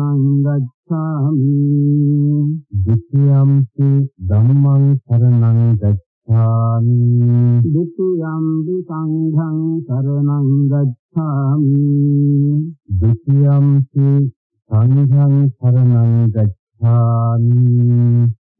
සරණං ගච්ඡාමි ဒုတိယံ තු ධම්මං සරණං ගච්ඡාමි ဒုတိယံ තු සංඝං සරණං ගච්ඡාමි ဒုတိယံ තු සංඝං සරණං ගච්ඡාමි ගච්ඡාමි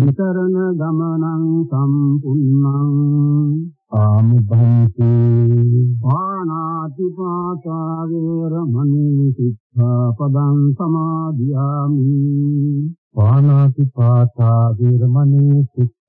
විතරණ ගමනං සම්පුන්නං ආමුභන්ති පානාති පාතා වේරමණී සික්ඛාපදං සමාදියාමි. පානාති පාතා වේරමණී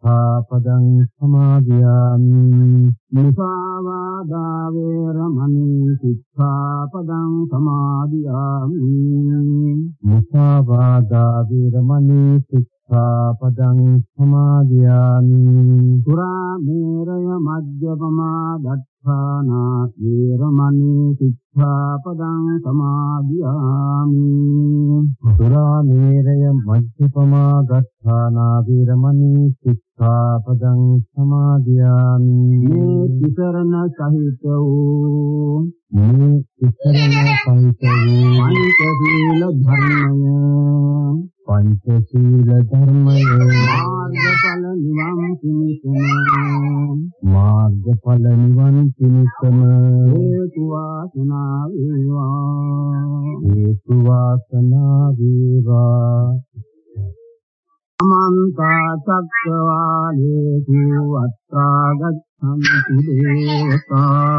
සික්ඛාපදං සමාදියාමි. මුසාවාදා වේරමණී සික්ඛාපදං සමාදියාමි. මුසාවාදා වේරමණී සික්ඛාපදං සමාදියාමි. සුරාමේරය මජ්ජපමා දත්තානා වේරමණී සික්ඛාපදං සමාදියාමි සුරාමේරය මජ්ජපමා දත්තානා වේරමණී සික්ඛාපදං සමාදියාමි මේ විසරණ සහිත වූ මේ විසරණ සහිත වූ පංචශීල ධර්මය පංචශීල ධර්මය මාර්ගඵල නිවන් පිණිසම මාර්ගඵල නිවන් පිණිසම හේතු වාසනා වේවා හේතු වාසනා වේවා අමන්ත චක්කවාලේසු අත්‍රා ගච්ඡන්ති දේවතා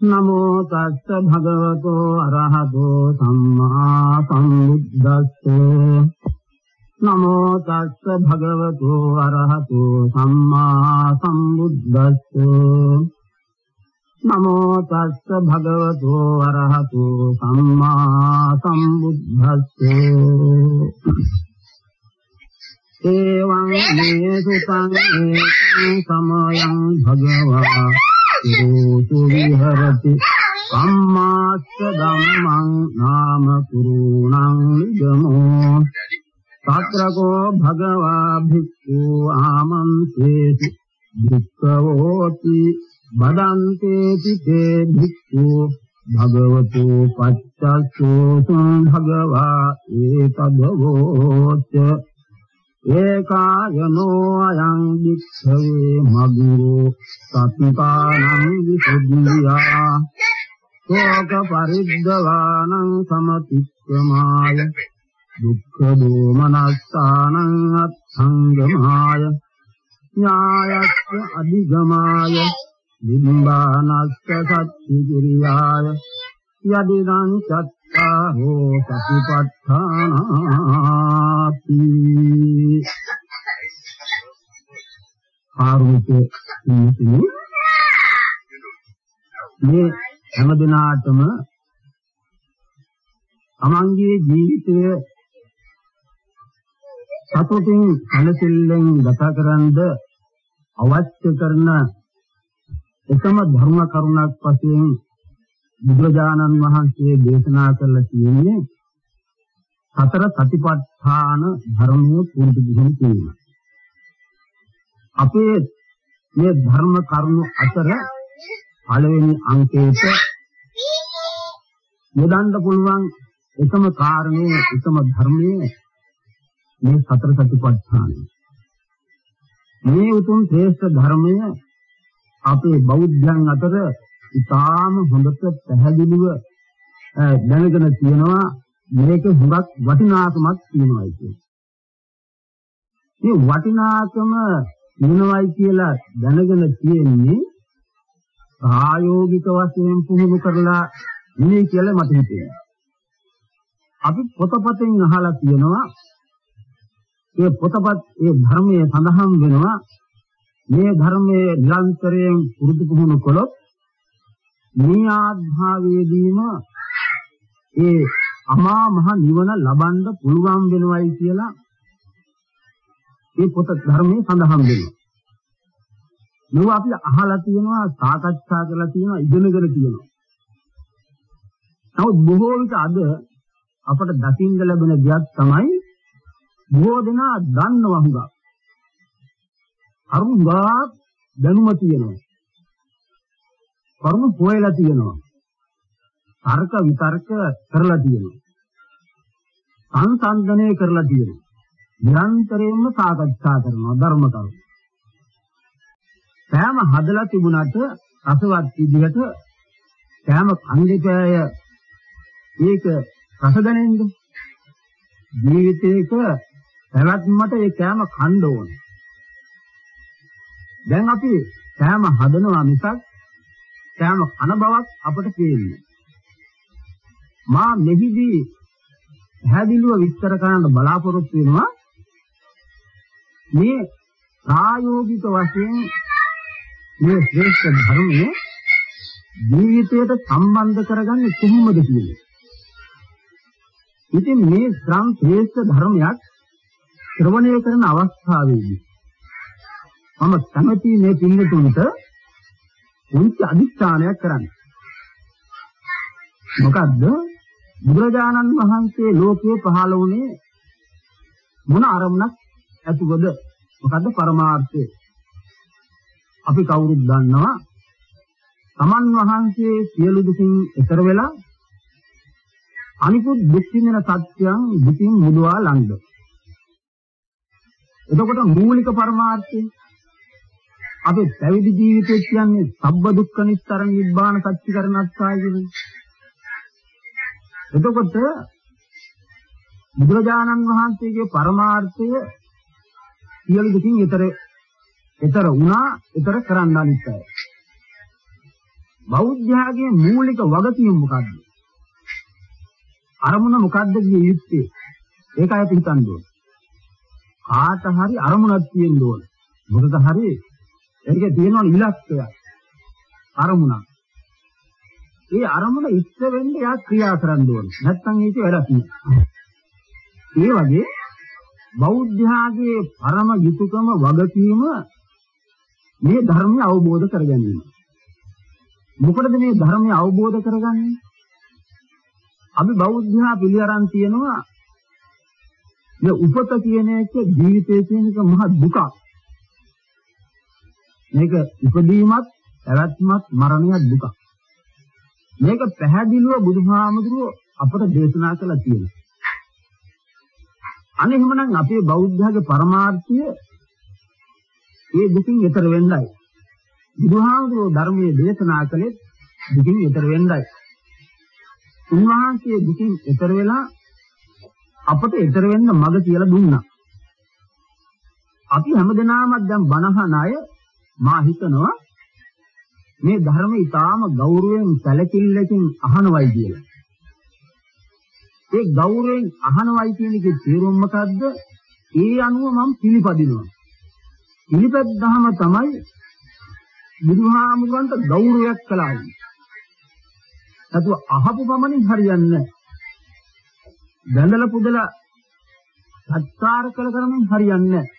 නමෝ තස්ස භගවතෝ අරහතෝ සම්මා සම්බුද්දස්සේ නමෝ තස්ස භගවතෝ අරහතෝ සම්මා සම්බුද්දස්සේ නමෝ තස්ස භගවතු අරහතු සම්මා සම්බුද්දස්සේ එවං මේ සුතං ඒකං සමයං භගවා සෝතු විහරති සම්මාස්ස ධම්මං නාම කුරුණං නිගමෝ සත්‍රකෝ භගවා භික්ඛු ආමන්තේති භික්ඛවෝති බදන්තේති තේ භික්ඛු භගවතු පච්චස්සෝ භගවා ඒතදවෝච ඒකායනෝ අයං වික්ඛවේ මගුරෝ සත්තානං විසුද්ධියා. ශෝක පරිද්දවානං සමතික්‍රමාය දුක්ඛ දෝමනස්සානං අත්ංගමාය ඥායස්ස අධිගමාය. නිබ්බානස්ස සත්‍ති කිරියාය යදිදං චත්තාරෝ සතිපට්ඨානාති ආරෝපේ ඉන්නේ මේ හැම දිනාටම තමන්ගේ ජීවිතය සතුටින් අනසිල්ලෙන් ගත කරන්ද අවශ්‍ය කරන එකම ධර්ම කරුණක් වශයෙන් බුදුරජාණන් වහන්සේ දේශනා කළා කියන්නේ සතර සතිපට්ඨාන ධර්මයේ පුරුදු දිහුණු කිරීම. අපේ මේ ධර්ම කරුණු අතර පළවෙනි අංකයට යොදන්න පුළුවන් එකම කාරණේ එකම ධර්මයේ මේ සතර සතිපට්ඨානයි. මේ උතුම් ශ්‍රේෂ්ඨ ධර්මය අපේ බෞද්ධයන් අතර ඉතාම හොඳට පැහැදිලිව දැනගෙන තියෙනවා මේක හුඟක් වටිනාකමක් තියෙනවායි කියන්නේ. මේ වටිනාකම තියෙනවායි කියලා දැනගෙන තියෙන්නේ ප්‍රායෝගික වශයෙන් පුහුණු කරලා ඉන්නේ කියලා මට හිතෙනවා. අපි පොතපතෙන් අහලා තියෙනවා ඒ පොතපත් ඒ ධර්මයේ සඳහන් වෙනවා මේ ධර්මයේ නිරන්තරයෙන් පුරුදු පුහුණු කළොත් මේ ආධාවේදීම ඒ අමා මහ නිවන ලබන්න පුළුවන් වෙනවයි කියලා ඒ පොත ධර්මයේ සඳහන් වෙනවා. මේවා අපි අහලා තියෙනවා සාකච්ඡා කරලා තියෙනවා ඉගෙනගෙන තියෙනවා. නමුත් බොහෝ විට අද අපට දකින්න ලැබෙන දෙයක් තමයි බොහෝ දෙනා දන්නවා හුඟක්. කරුණා දැනුම තියෙනවා. කරුණ පොයලා තියෙනවා. තර්ක විතර්ක කරලා තියෙනවා. සංසන්දනය කරලා තියෙනවා. නිරන්තරයෙන්ම සාකච්ඡා කරනවා ධර්ම කරුණු. සෑම හදලා තිබුණාට රසවත් විදිහට සෑම කන්දේපය ඒක රස දැනෙන්න ජීවිතේක පැවැත්මට ඒ කෑම කන්න ඕන. දැන් අපි කෑම හදනවා මිසක් කෑම කන බවක් අපට පේන්නේ. මා මෙහිදී පැහැදිලිව විස්තර කරන්න බලාපොරොත්තු වෙනවා මේ ප්‍රායෝගික වශයෙන් මේ ශ්‍රේෂ්ඨ ධර්මයේ ජීවිතයට සම්බන්ධ කරගන්නේ කොහොමද කියන්නේ. ඉතින් මේ ශ්‍රම් ශ්‍රේෂ්ඨ ධර්මයක් ශ්‍රවණය කරන අවස්ථාවේදී මම කැමති මේ පිළිතුරට උන්ට අදිස්ථානයක් කරන්න. මොකද්ද? බුදුරජාණන් වහන්සේ ලෝකයේ පහළ වුණේ මොන අරමුණක් ඇතුවද? මොකද්ද පරමාර්ථය? අපි කවුරුත් දන්නවා තමන් වහන්සේ සියලු දුකින් ඈතර වෙලා අනිකුත් දුක් විඳින සත්‍යයන් දුකින් මුදවා ළඟ. එතකොට මූලික පරමාර්ථය අපි පැවිදි ජීවිතය කියන්නේ සබ්බ දුක්ඛ නිස්තරණ නිබ්බාන සත්‍ය කරණස්සාය කියන්නේ. එතකොට බුදුරජාණන් වහන්සේගේ පරමාර්ථය සියලු දුකින් ඈතර ඈතර වුණා ඈතර කරන්න අනිත්‍යයි. බෞද්ධයාගේ මූලික වගකීම මොකද්ද? අරමුණ මොකද්ද කිය යුත්තේ? ඒකයි අපි හිතන්න ඕනේ. කාට හරි අරමුණක් තියෙන්න ඕනේ. මොකද හරි ඒකේ තියෙනවා ඉලක්කයක්. අරමුණක්. ඒ අරමුණ ඉස්ස වෙන්න යා ක්‍රියා කරන්න ඕනේ. නැත්නම් ඒක වැඩක් නෑ. ඒ වගේ බෞද්ධයාගේ පරම යුතුයකම වගකීම මේ ධර්මය අවබෝධ කර ගැනීම. මොකටද මේ ධර්මය අවබෝධ කරගන්නේ? අපි බෞද්ධයා පිළි අරන් තියෙනවා මේ උපත කියන එක ජීවිතයේ කියන එක මහ දුකක්. මේක ඉපදීමත්, පැවැත්මත්, මරණයත් දුකක්. මේක පැහැදිලිව බුදුහාමුදුරුව අපට දේශනා කළා තියෙනවා. අනේ එහෙමනම් අපේ බෞද්ධයාගේ පරමාර්ථය ඒ දුකින් ඈතර වෙන්නයි. බුදුහාමුදුරුවෝ ධර්මයේ දේශනා කළේ දුකින් ඈතර වෙන්නයි. උන්වහන්සේ දුකින් ඈතර වෙලා අපට ඈතර වෙන්න මඟ කියලා දුන්නා. අපි හැමදෙනාම දැන් බණහන අය මා හිතනවා මේ ධර්ම ඊටාම ගෞරවයෙන් සැලකිල්ලකින් අහනවයි කියලා. ඒ ගෞරවයෙන් අහනවයි කියන එකේ තේරුම මොකද්ද? ඒ අනුව මම පිළිපදිනවා. පිළිපැද්දාම තමයි බුදුහාමුදුරන්ට ගෞරවයක් කළා. නැතුව අහපු පමණින් හරියන්නේ නැහැ. බැඳලා පුදලා සත්කාර කළ කරමින් හරියන්නේ නැහැ.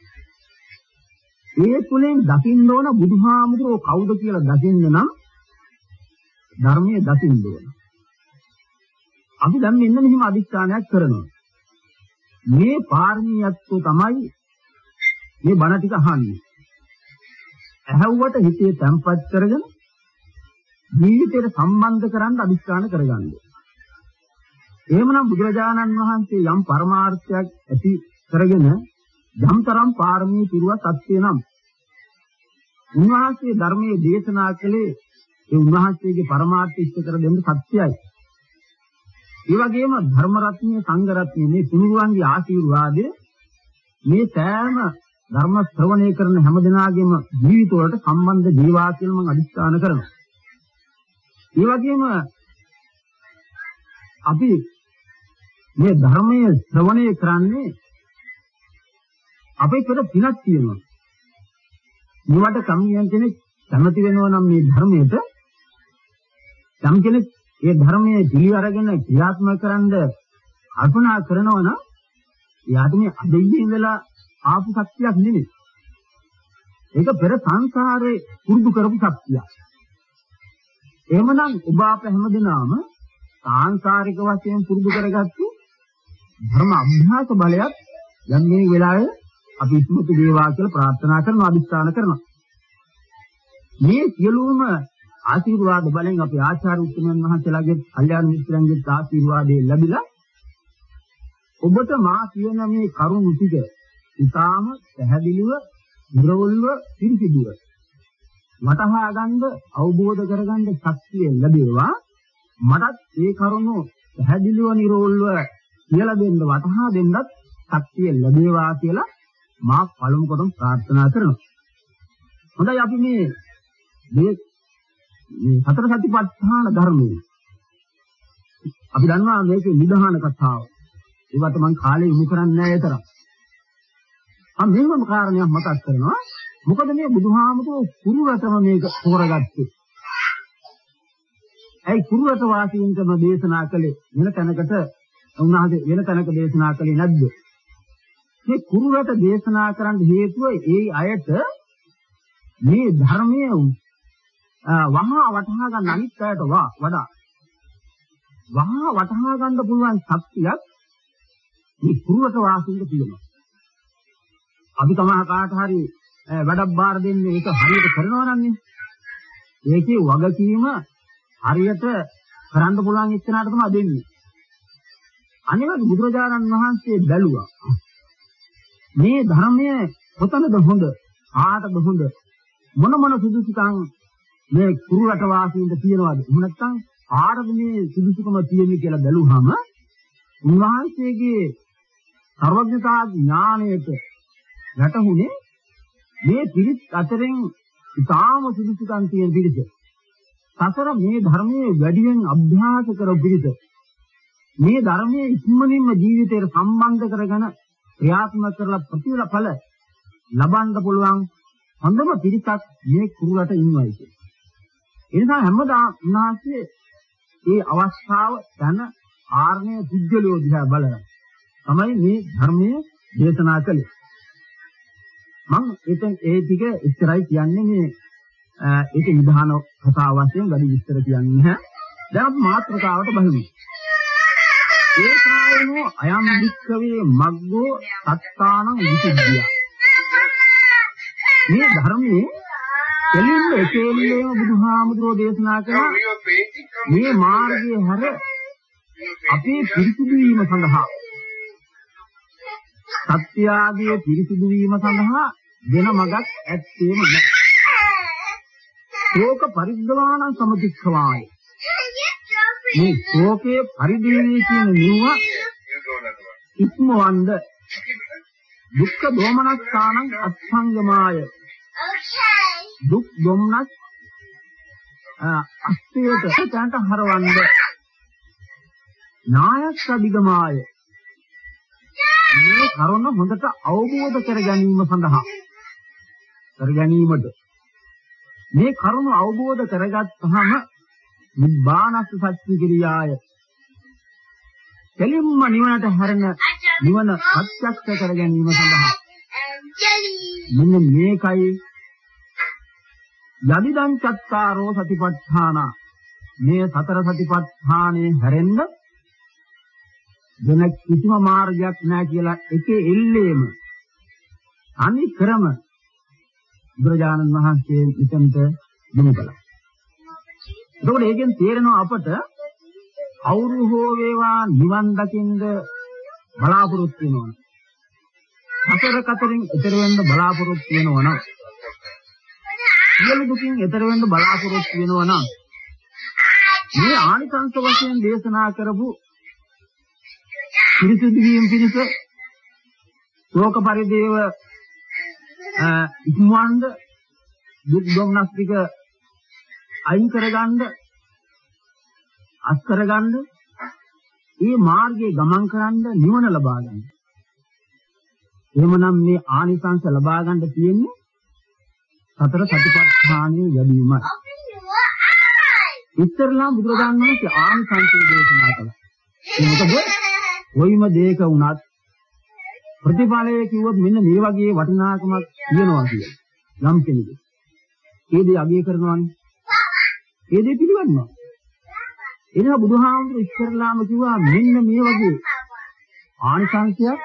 ඒ තුලින් දකින්න ඕන බුදුහාමුදුරෝ කවුද කියලා දකින්න නම් ධර්මයේ දකින්න ඕන. අපි දැන් මෙන්න මෙහිම අදිස්ථානයක් කරනවා. මේ පාරමීයත්ව තමයි මේ බණ ටික අහන්නේ. ඇහැව්වට හිතේ තැම්පත් කරගෙන ජීවිතයට සම්බන්ධ කරන් අදිස්ථාන කරගන්න. එහෙමනම් බුදුරජාණන් වහන්සේ යම් පරමාර්ථයක් ඇති කරගෙන යම්තරම් පාරමී පිරුවත් අත්වේ නම් උන්වහන්සේ ධර්මයේ දේශනා කළේ ඒ උන්වහන්සේගේ පරමාර්ථ ඉෂ්ට කර දෙන්න සත්‍යයි. ඒ වගේම ධර්ම රත්නයේ සංඝ රත්නයේ මේ තුනුරුවන්ගේ ආශිර්වාදය මේ සෑම ධර්ම ශ්‍රවණය කරන හැම දිනාගෙම ජීවිතවලට සම්බන්ධ ජීවා කියලා මම අදිස්ථාන කරනවා. ඒ වගේම අපි මේ ධර්මයේ ශ්‍රවණය කරන්නේ අපේ පෙර පිනක් තියෙනවා. මේවට කම්මියන් කෙනෙක් කැමති වෙනවා නම් මේ ධර්මයට යම් කෙනෙක් ඒ ධර්මයේ පිළි අරගෙන ක්‍රියාත්මක කරන්න කල්පනා කරනවා නම් එයාට මේ අදින්නේ ඉඳලා ආපු ශක්තියක් නෙමෙයි. ඒක පෙර සංසාරේ පුරුදු කරපු ශක්තියක්. එහෙමනම් ඔබ අප හැමදෙනාම සාංශාරික වශයෙන් පුරුදු කරගත්තු ධර්ම අභ්‍යාස බලයක් දැන් මේ වෙලාවේ අපි ඉස්මතු වේවා කියලා ප්‍රාර්ථනා කරනවා අදිස්ථාන කරනවා. මේ සියලුම ආශිර්වාද බලෙන් අපි ආචාර්ය උතුමන් වහන්සේලාගේ කල්යාණ මිත්‍රයන්ගේ ආශිර්වාදයෙන් ලැබිලා ඔබට මා කියන මේ කරුණු ටික ඉතාම පැහැදිලිව නිර්වොල්ව පිරිසිදුව වටහා ගන්න අවබෝධ කරගන්න ශක්තිය ලැබේවා මටත් ඒ කරුණු පැහැදිලිව නිර්වොල්ව කියලා දෙන්න වටහා දෙන්නත් ශක්තිය ලැබේවා කියලා මා පළමු කොටම ප්‍රාර්ථනා කරනවා හොඳයි අපි මේ මේ මේ සතර සතිපට්ඨාන ධර්මයේ අපි දන්නවා මේකේ නිධාන කතාව ඒවට මම කාලේ යොමු කරන්නේ නැහැ තරම් අන්න මේවම කාරණයක් මතක් කරනවා. මොකද මේ බුදුහාමුදුරුවෝ කුරුරටම මේක තෝරගත්තේ. ඇයි කුරුරට වාසීන්ටම දේශනා කළේ වෙන තැනකට උන්වහන්සේ වෙන තැනක දේශනා කළේ නැද්ද? මේ කුරුරට දේශනා කරන්න හේතුව ඒ අයට මේ ධර්මයේ වහා වටහා ගන්න අනිත් අයට වඩා වහා වටහා ගන්න පුළුවන් ශක්තියක් මේ කුරුරට වාසීන්ට තියෙනවා. අපි තමා කාට හරි වැඩක් බාර දෙන්නේ ඒක හරියට කරනවා නම් ඒකේ වගකීම හරියට කරන්න පුළුවන් ඉස්සරහට තමයි දෙන්නේ. අනිවාර්ය බුදුරජාණන් වහන්සේ බැලුවා. මේ ධර්මය කොතනද හොඳ? ආටද හොඳ? මොන මොන සුදුසුකම් මේ කුරු රට වාසීන්ට තියෙනවද? එහෙම නැත්නම් ආරද මේ සුදුසුකම තියෙන්නේ කියලා බැලුවහම උන්වහන්සේගේ සර්වඥතා ඥාණයට වැටහුනේ මේ පිරිත් අතරින් ඉතාම සුදුසුකම් තියෙන පිරිස. සතර මේ ධර්මයේ වැඩියෙන් අභ්‍යාස කරපු පිරිස. මේ ධර්මයේ ඉක්මනින්ම ජීවිතයට සම්බන්ධ කරගෙන ක්‍රියාත්මක කරලා ප්‍රතිඵල ලබන්න පුළුවන් හොඳම පිරිසක් මේ කුරුලට ඉන්නවයි කියන්නේ. ඒ නිසා හැමදාම උන්වහන්සේ ඒ අවස්ථාව දැන කාරණය පුද්ගලයෝ දිහා බලලා තමයි මේ ධර්මයේ දේශනා කළේ. මම එතෙන් ඒ ටික එච්චරයි කියන්නේ මේ ඒක නිධාන කතා වශයෙන් වැඩි විස්තර කියන්නේ නැහැ. දැන් අපි මාත්‍රකාවට බහිමු. ඒකායනෝ අයම් වික්ඛවේ මග්ගෝ සත්තානං විසුද්ධිය. මේ ධර්මයේ දෙලින්ම එකේලියේම බුදුහාමුදුරෝ දේශනා කළා මේ මාර්ගයේ හැර අපේ පිරිසිදු වීම සඳහා සත්‍යාගයේ පිරිසිදු වීම සඳහා වෙන මගක් ඇත්තේම නැහැ. ශෝක පරිද්දවාන සමතික්ඛවාය. මේ ශෝකයේ පරිදේවී කියන නිව ඉක්මවන්ද? දුක්ඛ දෝමනස්ථානං අත්සංගමාය. දුක් දොම්නස් අස්තියට තැන්ට හරවන්න නායක අධිගමාය. මේ කරුණ හොඳට අවබෝධ කර ගැනීම සඳහා කර ගැනීමට මේ කරුණ අවබෝධ කරගත්තාම නිබ්බානස්ස සත්‍ය කිරියාය දෙලින්ම නිවනට හැරෙන නිවන ප්‍රත්‍යක්ෂ කර ගැනීම සඳහා. මෙන්න මේකයි යදිදං චත්තාරෝ සතිපට්ඨාන. මේ සතර සතිපට්ඨානේ හැරෙන්න වෙන කිසිම මාර්ගයක් නැහැ කියලා එකේ එල්ලේම අනික්‍රම බුදුරජාණන් වහන්සේ ඉතන්ට යොමු කළා. එතකොට ඒකෙන් තේරෙනවා අපට කවුරු හෝ වේවා නිවන් දකින්ද බලාපොරොත්තු වෙනවනේ. සතර කතරින් ඈතර වෙන්න බලාපොරොත්තු වෙනවනම් සියලු දුකින් ඈතර වෙන්න බලාපොරොත්තු වෙනවනම් මේ ආනිසංස වශයෙන් දේශනා කරපු පිරිසුදු වීම පිණිස ශෝක පරිදේව ඉක්මවන්න දුක් දුම්නස් ටික අයින් කරගන්න අස් කරගන්න මේ මාර්ගයේ ගමන් කරන්න නිවන ලබා ගන්න. එහෙමනම් මේ ආනිසංස ලබා ගන්න තියෙන්නේ සතර සතිපට්ඨානයේ වැඩිමයි. ඉස්තරලා බුදුරජාණන් වහන්සේ ආනිසංසය දේශනා කළා. මොකද කොයිම දෙයක වුණත් ප්‍රතිඵලය කිව්වොත් මෙන්න මේ වගේ වටිනාකමක් තියෙනවා කියලා. යම් කෙනෙකු. ඒ දේ අගය කරනවානේ. ඒ දේ පිළිගන්නවා. එනවා බුදුහාමුදුරු ඉස්සරලාම කිව්වා මෙන්න මේ වගේ ආනිසංසයක්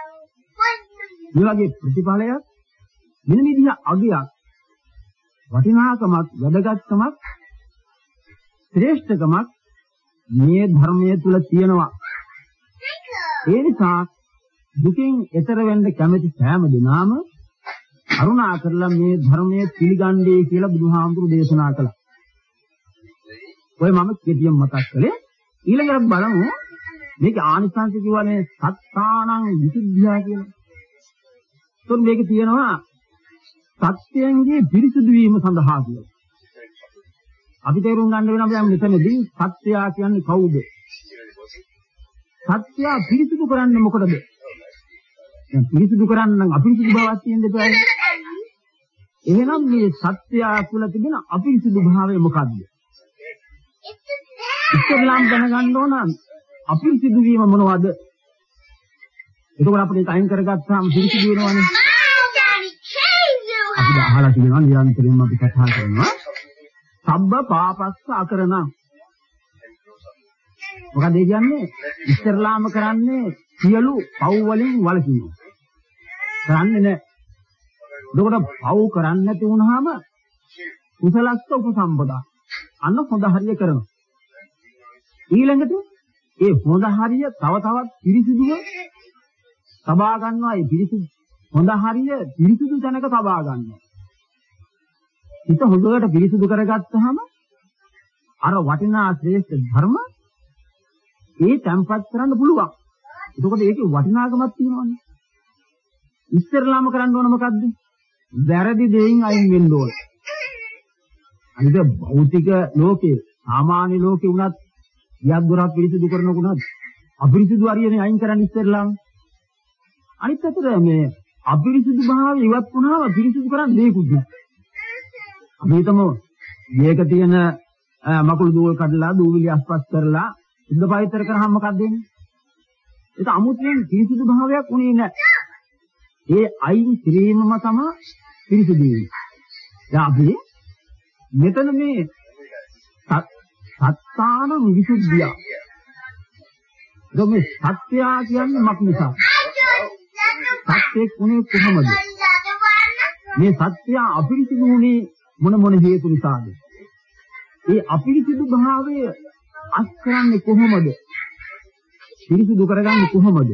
මේ වගේ ප්‍රතිඵලයක් මෙන්න මේ දිහා අගයක් වටිනාකමක් වැදගත්කමක් ශ්‍රේෂ්ඨකමක් මේ ධර්මයේ තුල තියෙනවා ඒ නිසා දුකින් එතර වෙන්න කැමති සෑම දිනාම කරුණා කරලා මේ ධර්මයේ පිළිගන්නේ කියලා බුදුහාමුදුරු දේශනා කළා. ඔය මම කෙටියෙන් මතක් කළේ ඊළඟට බලමු මේක ආනිසංස කියවනේ සත්තානං විසුද්ධිය කියලා. එතකොට මේක තියෙනවා සත්‍යයන්ගේ පිරිසුදු වීම සඳහා කියලා. අපි තේරුම් ගන්න වෙනවා දැන් මෙතනදී සත්‍යය කියන්නේ කවුද? සත්‍ය පිරිසිදු කරන්නේ මොකටද? දැන් පිරිසිදු කරන්න නම් අපිරිසිදු බවක් තියෙන්න බෑ. එහෙනම් මේ සත්‍ය තුළ තිබෙන අපිරිසිදු භාවය මොකද්ද? ඉස්ලාම් දැනගන්න ඕන අපිරිසිදු වීම මොනවද? එතකොට අපිට අයින් කරගත්තාම පිරිසිදු වෙනවනේ. අපි අහලා තියෙනවා නිරන්තරයෙන්ම අපි කතා කරනවා. සබ්බ පාපස්ස අකරණං මොකද ඒ කියන්නේ ඉස්තරලාම කරන්නේ සියලු පව් වලින් වළකිනවා. කරන්නේ නැහැ. එතකොට පව් කරන්නේ නැති වුනහම කුසලස්ස උපසම්පදා. අන්න හොඳ හරිය කරනවා. ඊළඟට ඒ හොඳ හරිය තව තවත් පිරිසිදුව සබා ගන්නවා. ඒ පිරිසිදු හොඳ හරිය පිරිසිදු තැනක සබා ගන්නවා. හිත හොඳට පිරිසිදු කරගත්තාම අර වටිනා ශ්‍රේෂ්ඨ ධර්ම ඒ තැම්පත් කරන්න පුළුවන්. එතකොට ඒකේ වටිනාකමක් තියෙනවනේ. ඉස්තරලාම කරන්න ඕන මොකද්ද? වැරදි දෙයින් අයින් වෙන්න ඕන. අනිත් භෞතික ලෝකේ සාමාන්‍ය ලෝකේ වුණත් යක් දොරක් පිරිසිදු කරනකුණත් අපිරිසිදු හරියනේ අයින් කරන්න ඉස්තරලාම. අනිත් අතට මේ අපිරිසිදු භාවය ඉවත් වුණාම පිරිසිදු කරන්න දෙයක්වත් නැහැ. අපි හිතමු මේක තියෙන මකුළු දූල් කඩලා දූවිලි අස්පස් කරලා සුද්ධ පවිත්‍ර කරාම මොකක්ද වෙන්නේ? ඒක අමුතුවෙන් පිරිසිදු භාවයක් උනේ නැහැ. ඒ අයින් කිරීමම තමයි පිරිසිදු වීම. දැන් අපි මෙතන මේ සත්තාන විසුද්ධිය. මේ සත්‍යා කියන්නේ මක් නිසා? සත්‍යෙක් උනේ කොහොමද? මේ සත්‍ය අපිරිසිදු වුණේ මොන මොන හේතු නිසාද? ඒ අපිරිසිදු භාවය අත් කරන්නේ කොහොමද? පිරිසිදු කරගන්නේ කොහොමද?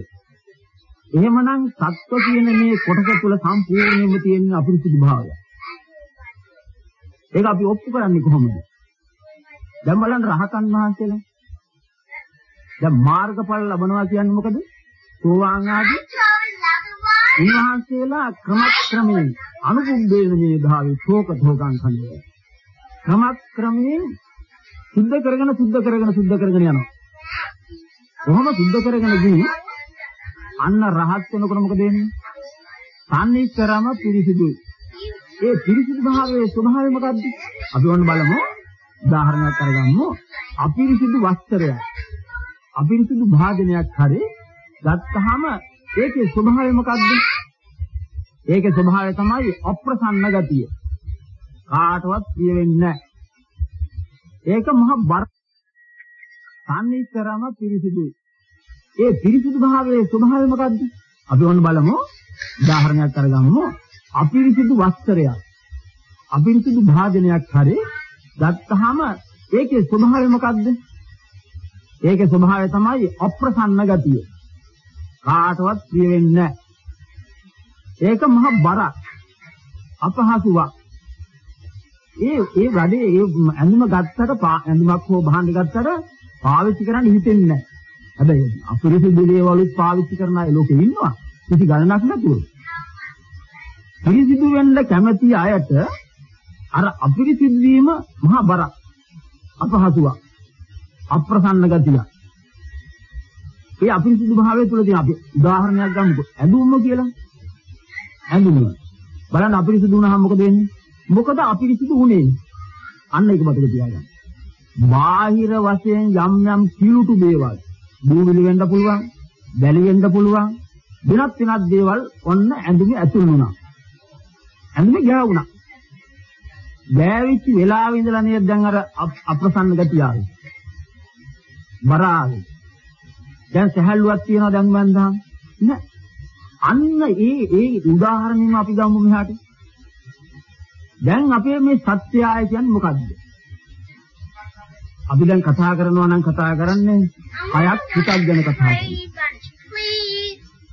එහෙමනම් සත්ව කියන මේ කොටස තුළ සම්පූර්ණයෙන්ම තියෙන අපිරිසිදු භාවය. ඒක අපි ඔප්පු කරන්නේ කොහොමද? දැන් බලන්න රහතන් වහන්සේලා. දැන් මාර්ගඵල ලබනවා කියන්නේ මොකද? සෝවාන් ආදී උන්වහන්සේලා ක්‍රමක්‍රමයෙන් අනුකුම්බේන මේ භාවයේ ශෝක ධෝකං කන්නේ. ක්‍රමක්‍රමයෙන් සුද්ධ කරගෙන සුද්ධ කරගෙන සුද්ධ කරගෙන යනවා. කොහොම සුද්ධ කරගෙන ගිහින් අන්න රහත් වෙනකොට මොකද වෙන්නේ? සම්නිස්තරම පිරිසිදු. ඒ පිරිසිදු භාවයේ ස්වභාවය මොකද්ද? අපි ඔන්න බලමු. උදාහරණයක් අරගමු. අපිරිසිදු වස්ත්‍රයක්. අපිරිසිදු භාජනයක් හරි ගත්තාම ඒකේ ස්වභාවය මොකද්ද? ඒකේ ස්වභාවය තමයි අප්‍රසන්න ගතිය. කාටවත් ප්‍රිය වෙන්නේ නැහැ. ඒක මහ බර සම්නිස්තරම පිරිසිදුයි. ඒ පිරිසිදු භාවයේ ස්වභාවය මොකද්ද? අපි ඔන්න බලමු. උදාහරණයක් අරගමු. අපිරිසිදු වස්ත්‍රයක්. අපිරිසිදු භාජනයක් හරි ගත්තාම ඒකේ ස්වභාවය මොකද්ද? ඒකේ ස්වභාවය තමයි අප්‍රසන්න ගතිය. කාටවත් ප්‍රිය වෙන්නේ නැහැ. ඒක මහ බරක්. අපහසුවක්. ඒ ඒ වැඩේ ඒ ඇඳුම ගත්තට ඇඳුමක් හෝ භාණ්ඩ ගත්තට පාවිච්චි කරන්න හිතෙන්නේ නැහැ. හැබැයි අපිරිසිදු දේවලුත් පාවිච්චි කරන අය ලෝකෙ ඉන්නවා. කිසි ගණනක් නැතුව. පිරිසිදු වෙන්න කැමති අයට අර අපිරිසිදු වීම මහා බරක්. අපහසුවක්. අප්‍රසන්න ගතියක්. ඒ අපිරිසිදු භාවය තුළ තියෙන අපි උදාහරණයක් ගමුකෝ. ඇඳුම කියලා. ඇඳුම. බලන්න අපිරිසිදු වුණාම මොකද වෙන්නේ? මොකද අපිරිසිදු වුණේ? අන්න ඒක මතක තියාගන්න. බාහිර වශයෙන් යම් යම් කිලුටු දේවල් දූවිලි වෙන්න පුළුවන්, බැලි වෙන්න පුළුවන්, වෙනත් වෙනත් දේවල් ඔන්න ඇඳුමේ ඇතුල් වුණා. ඇඳුමේ ගෑවුණා. ගෑවිච්ච වෙලාවෙ ඉඳලා නේද දැන් අර අප්‍රසන්න ගතිය ආවේ. බර ආවේ. දැන් සහැල්ලුවක් තියනවා දැන් මන්දාම් නෑ අන්න ඒ ඒ උදාහරණෙම අපි ගමු මෙහාට. දැන් අපේ මේ සත්‍යය කියන්නේ මොකද්ද? අපි දැන් කතා කරනවා නම් කතා කරන්නේ කයක් හිතක් ගැන කතා කරනවා.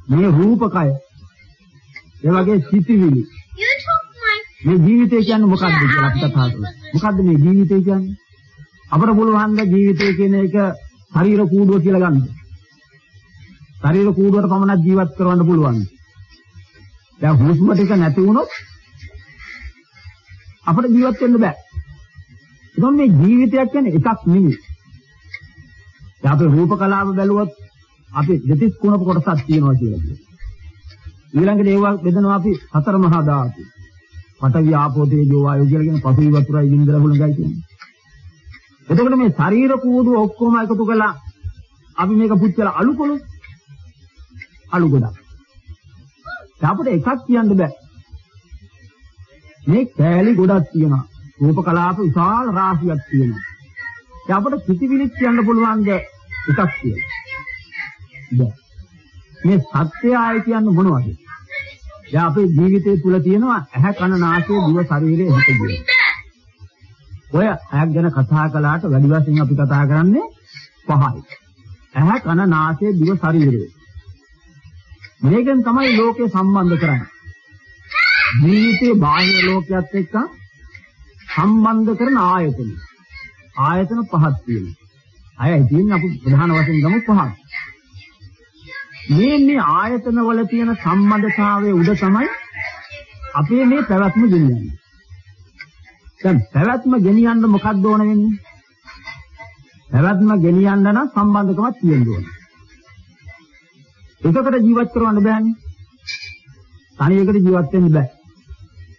මේ රූපකය. ඒ වගේ සිතිවිලි මේ ජීවිතය කියන්නේ මොකද්ද කියලා අපි කතා කරමු මොකද්ද මේ ජීවිතය කියන්නේ අපර පුළුවන් ද ජීවිතය කියන එක ශරීර කූඩුව කියලා ගන්නද ශරීර කූඩුවට පමණක් ජීවත් කරවන්න පුළුවන්. දැන් හුස්ම ටික නැති වුණොත් අපිට ජීවත් වෙන්න බෑ. ඒකම මේ ජීවිතයක් කියන්නේ එකක් නෙමෙයි. දැන් අපි රූප කලාව බැලුවොත් අපි දෙතිස් කුණප කොටසක් තියෙනවා කියලා කියනවා. ඊළඟට ඒවා බෙදනවා අපි හතර මහා ධාතු. පඨවි ආපෝ තේජෝ වායෝ කියලා කියන පඨවි වතුරයි ඉන්ද්‍ර හුලඟයි කියන්නේ. එතකොට මේ ශරීර කූඩුව ඔක්කොම එකතු කළා අපි මේක පුච්චලා අලු කළොත් අලු ගොඩක්. අපිට එකක් කියන්න බෑ. මේ කෑලි ගොඩක් තියෙනවා. රූප කලාප විශාල රාශියක් තියෙනවා. ඒ අපිට පිටිවිලිත් කියන්න පුළුවන්ද එකක් කියලා. මේ සත්‍යය කියන්නේ මොනවද? දැන් අපේ ජීවිතය තුල තියෙනවා ඇහැ කන නාසය දිව ශරීරය හිත කියන. ඔය ඇයක් ගැන කතා කළාට වැඩි වශයෙන් අපි කතා කරන්නේ පහයි. ඇහැ කන නාසය දිව ශරීරය. මේකෙන් තමයි ලෝකේ සම්බන්ධ කරන්නේ. ජීවිතේ බාහිර ලෝකයක් එක්ක සම්බන්ධ කරන ආයතන. ආයතන පහක් තියෙනවා. අයයි තියෙන අපි ප්‍රධාන වශයෙන් ගමු පහක්. මේ මේ ආයතන වල තියෙන සම්බන්ධතාවයේ උඩ තමයි අපේ මේ පැවැත්ම ගෙනියන්නේ. දැන් පැවැත්ම ගෙනියන්න මොකක්ද ඕන වෙන්නේ? පැවැත්ම ගෙනියන්න නම් සම්බන්ධකමක් තියෙන්න ඕනේ. එකකට ජීවත් කරවන්න බෑනේ. තනියකට ජීවත් වෙන්න බෑ.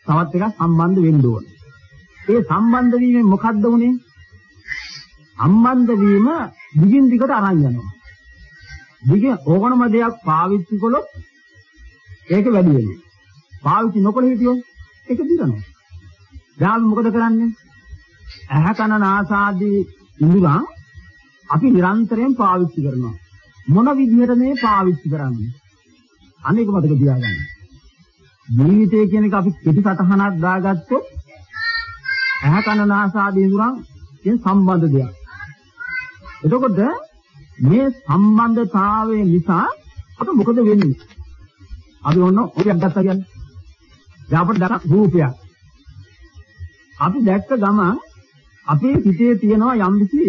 තවත් එකක් සම්බන්ධ වෙන්න ඕන. ඒ සම්බන්ධ වීමෙන් මොකද්ද උනේ? සම්බන්ධ වීම දිගින් දිගට අරන් යනවා. දිග ඕනම දෙයක් පාවිච්චි කළොත් ඒක වැඩි වෙනවා. පාවිච්චි නොකළ හිටියොත් ඒක දිරනවා. දැන් මොකද කරන්නේ? ඇහ කන නාසාදී ඉඳුරන් අපි නිරන්තරයෙන් පාවිච්චි කරනවා. මොන විදිහට මේ පාවිච්චි කරන්නේ? අනේක මතක තියාගන්න. ජීවිතය කියන එක අපි කෙටි සටහනක් දාගත්තොත් ඇහ කන නාසාදී ඉඳුරන් කියන සම්බන්ධ දෙයක්. එතකොට මේ සම්බන්ධතාවය නිසා අපිට මොකද වෙන්නේ? අපි ඔන්න ඔයක් ගත්තා කියන්නේ. දැන් අපිට දැක රූපයක්. අපි දැක්ක ගමන් අපේ හිතේ තියෙනවා යම්කිසි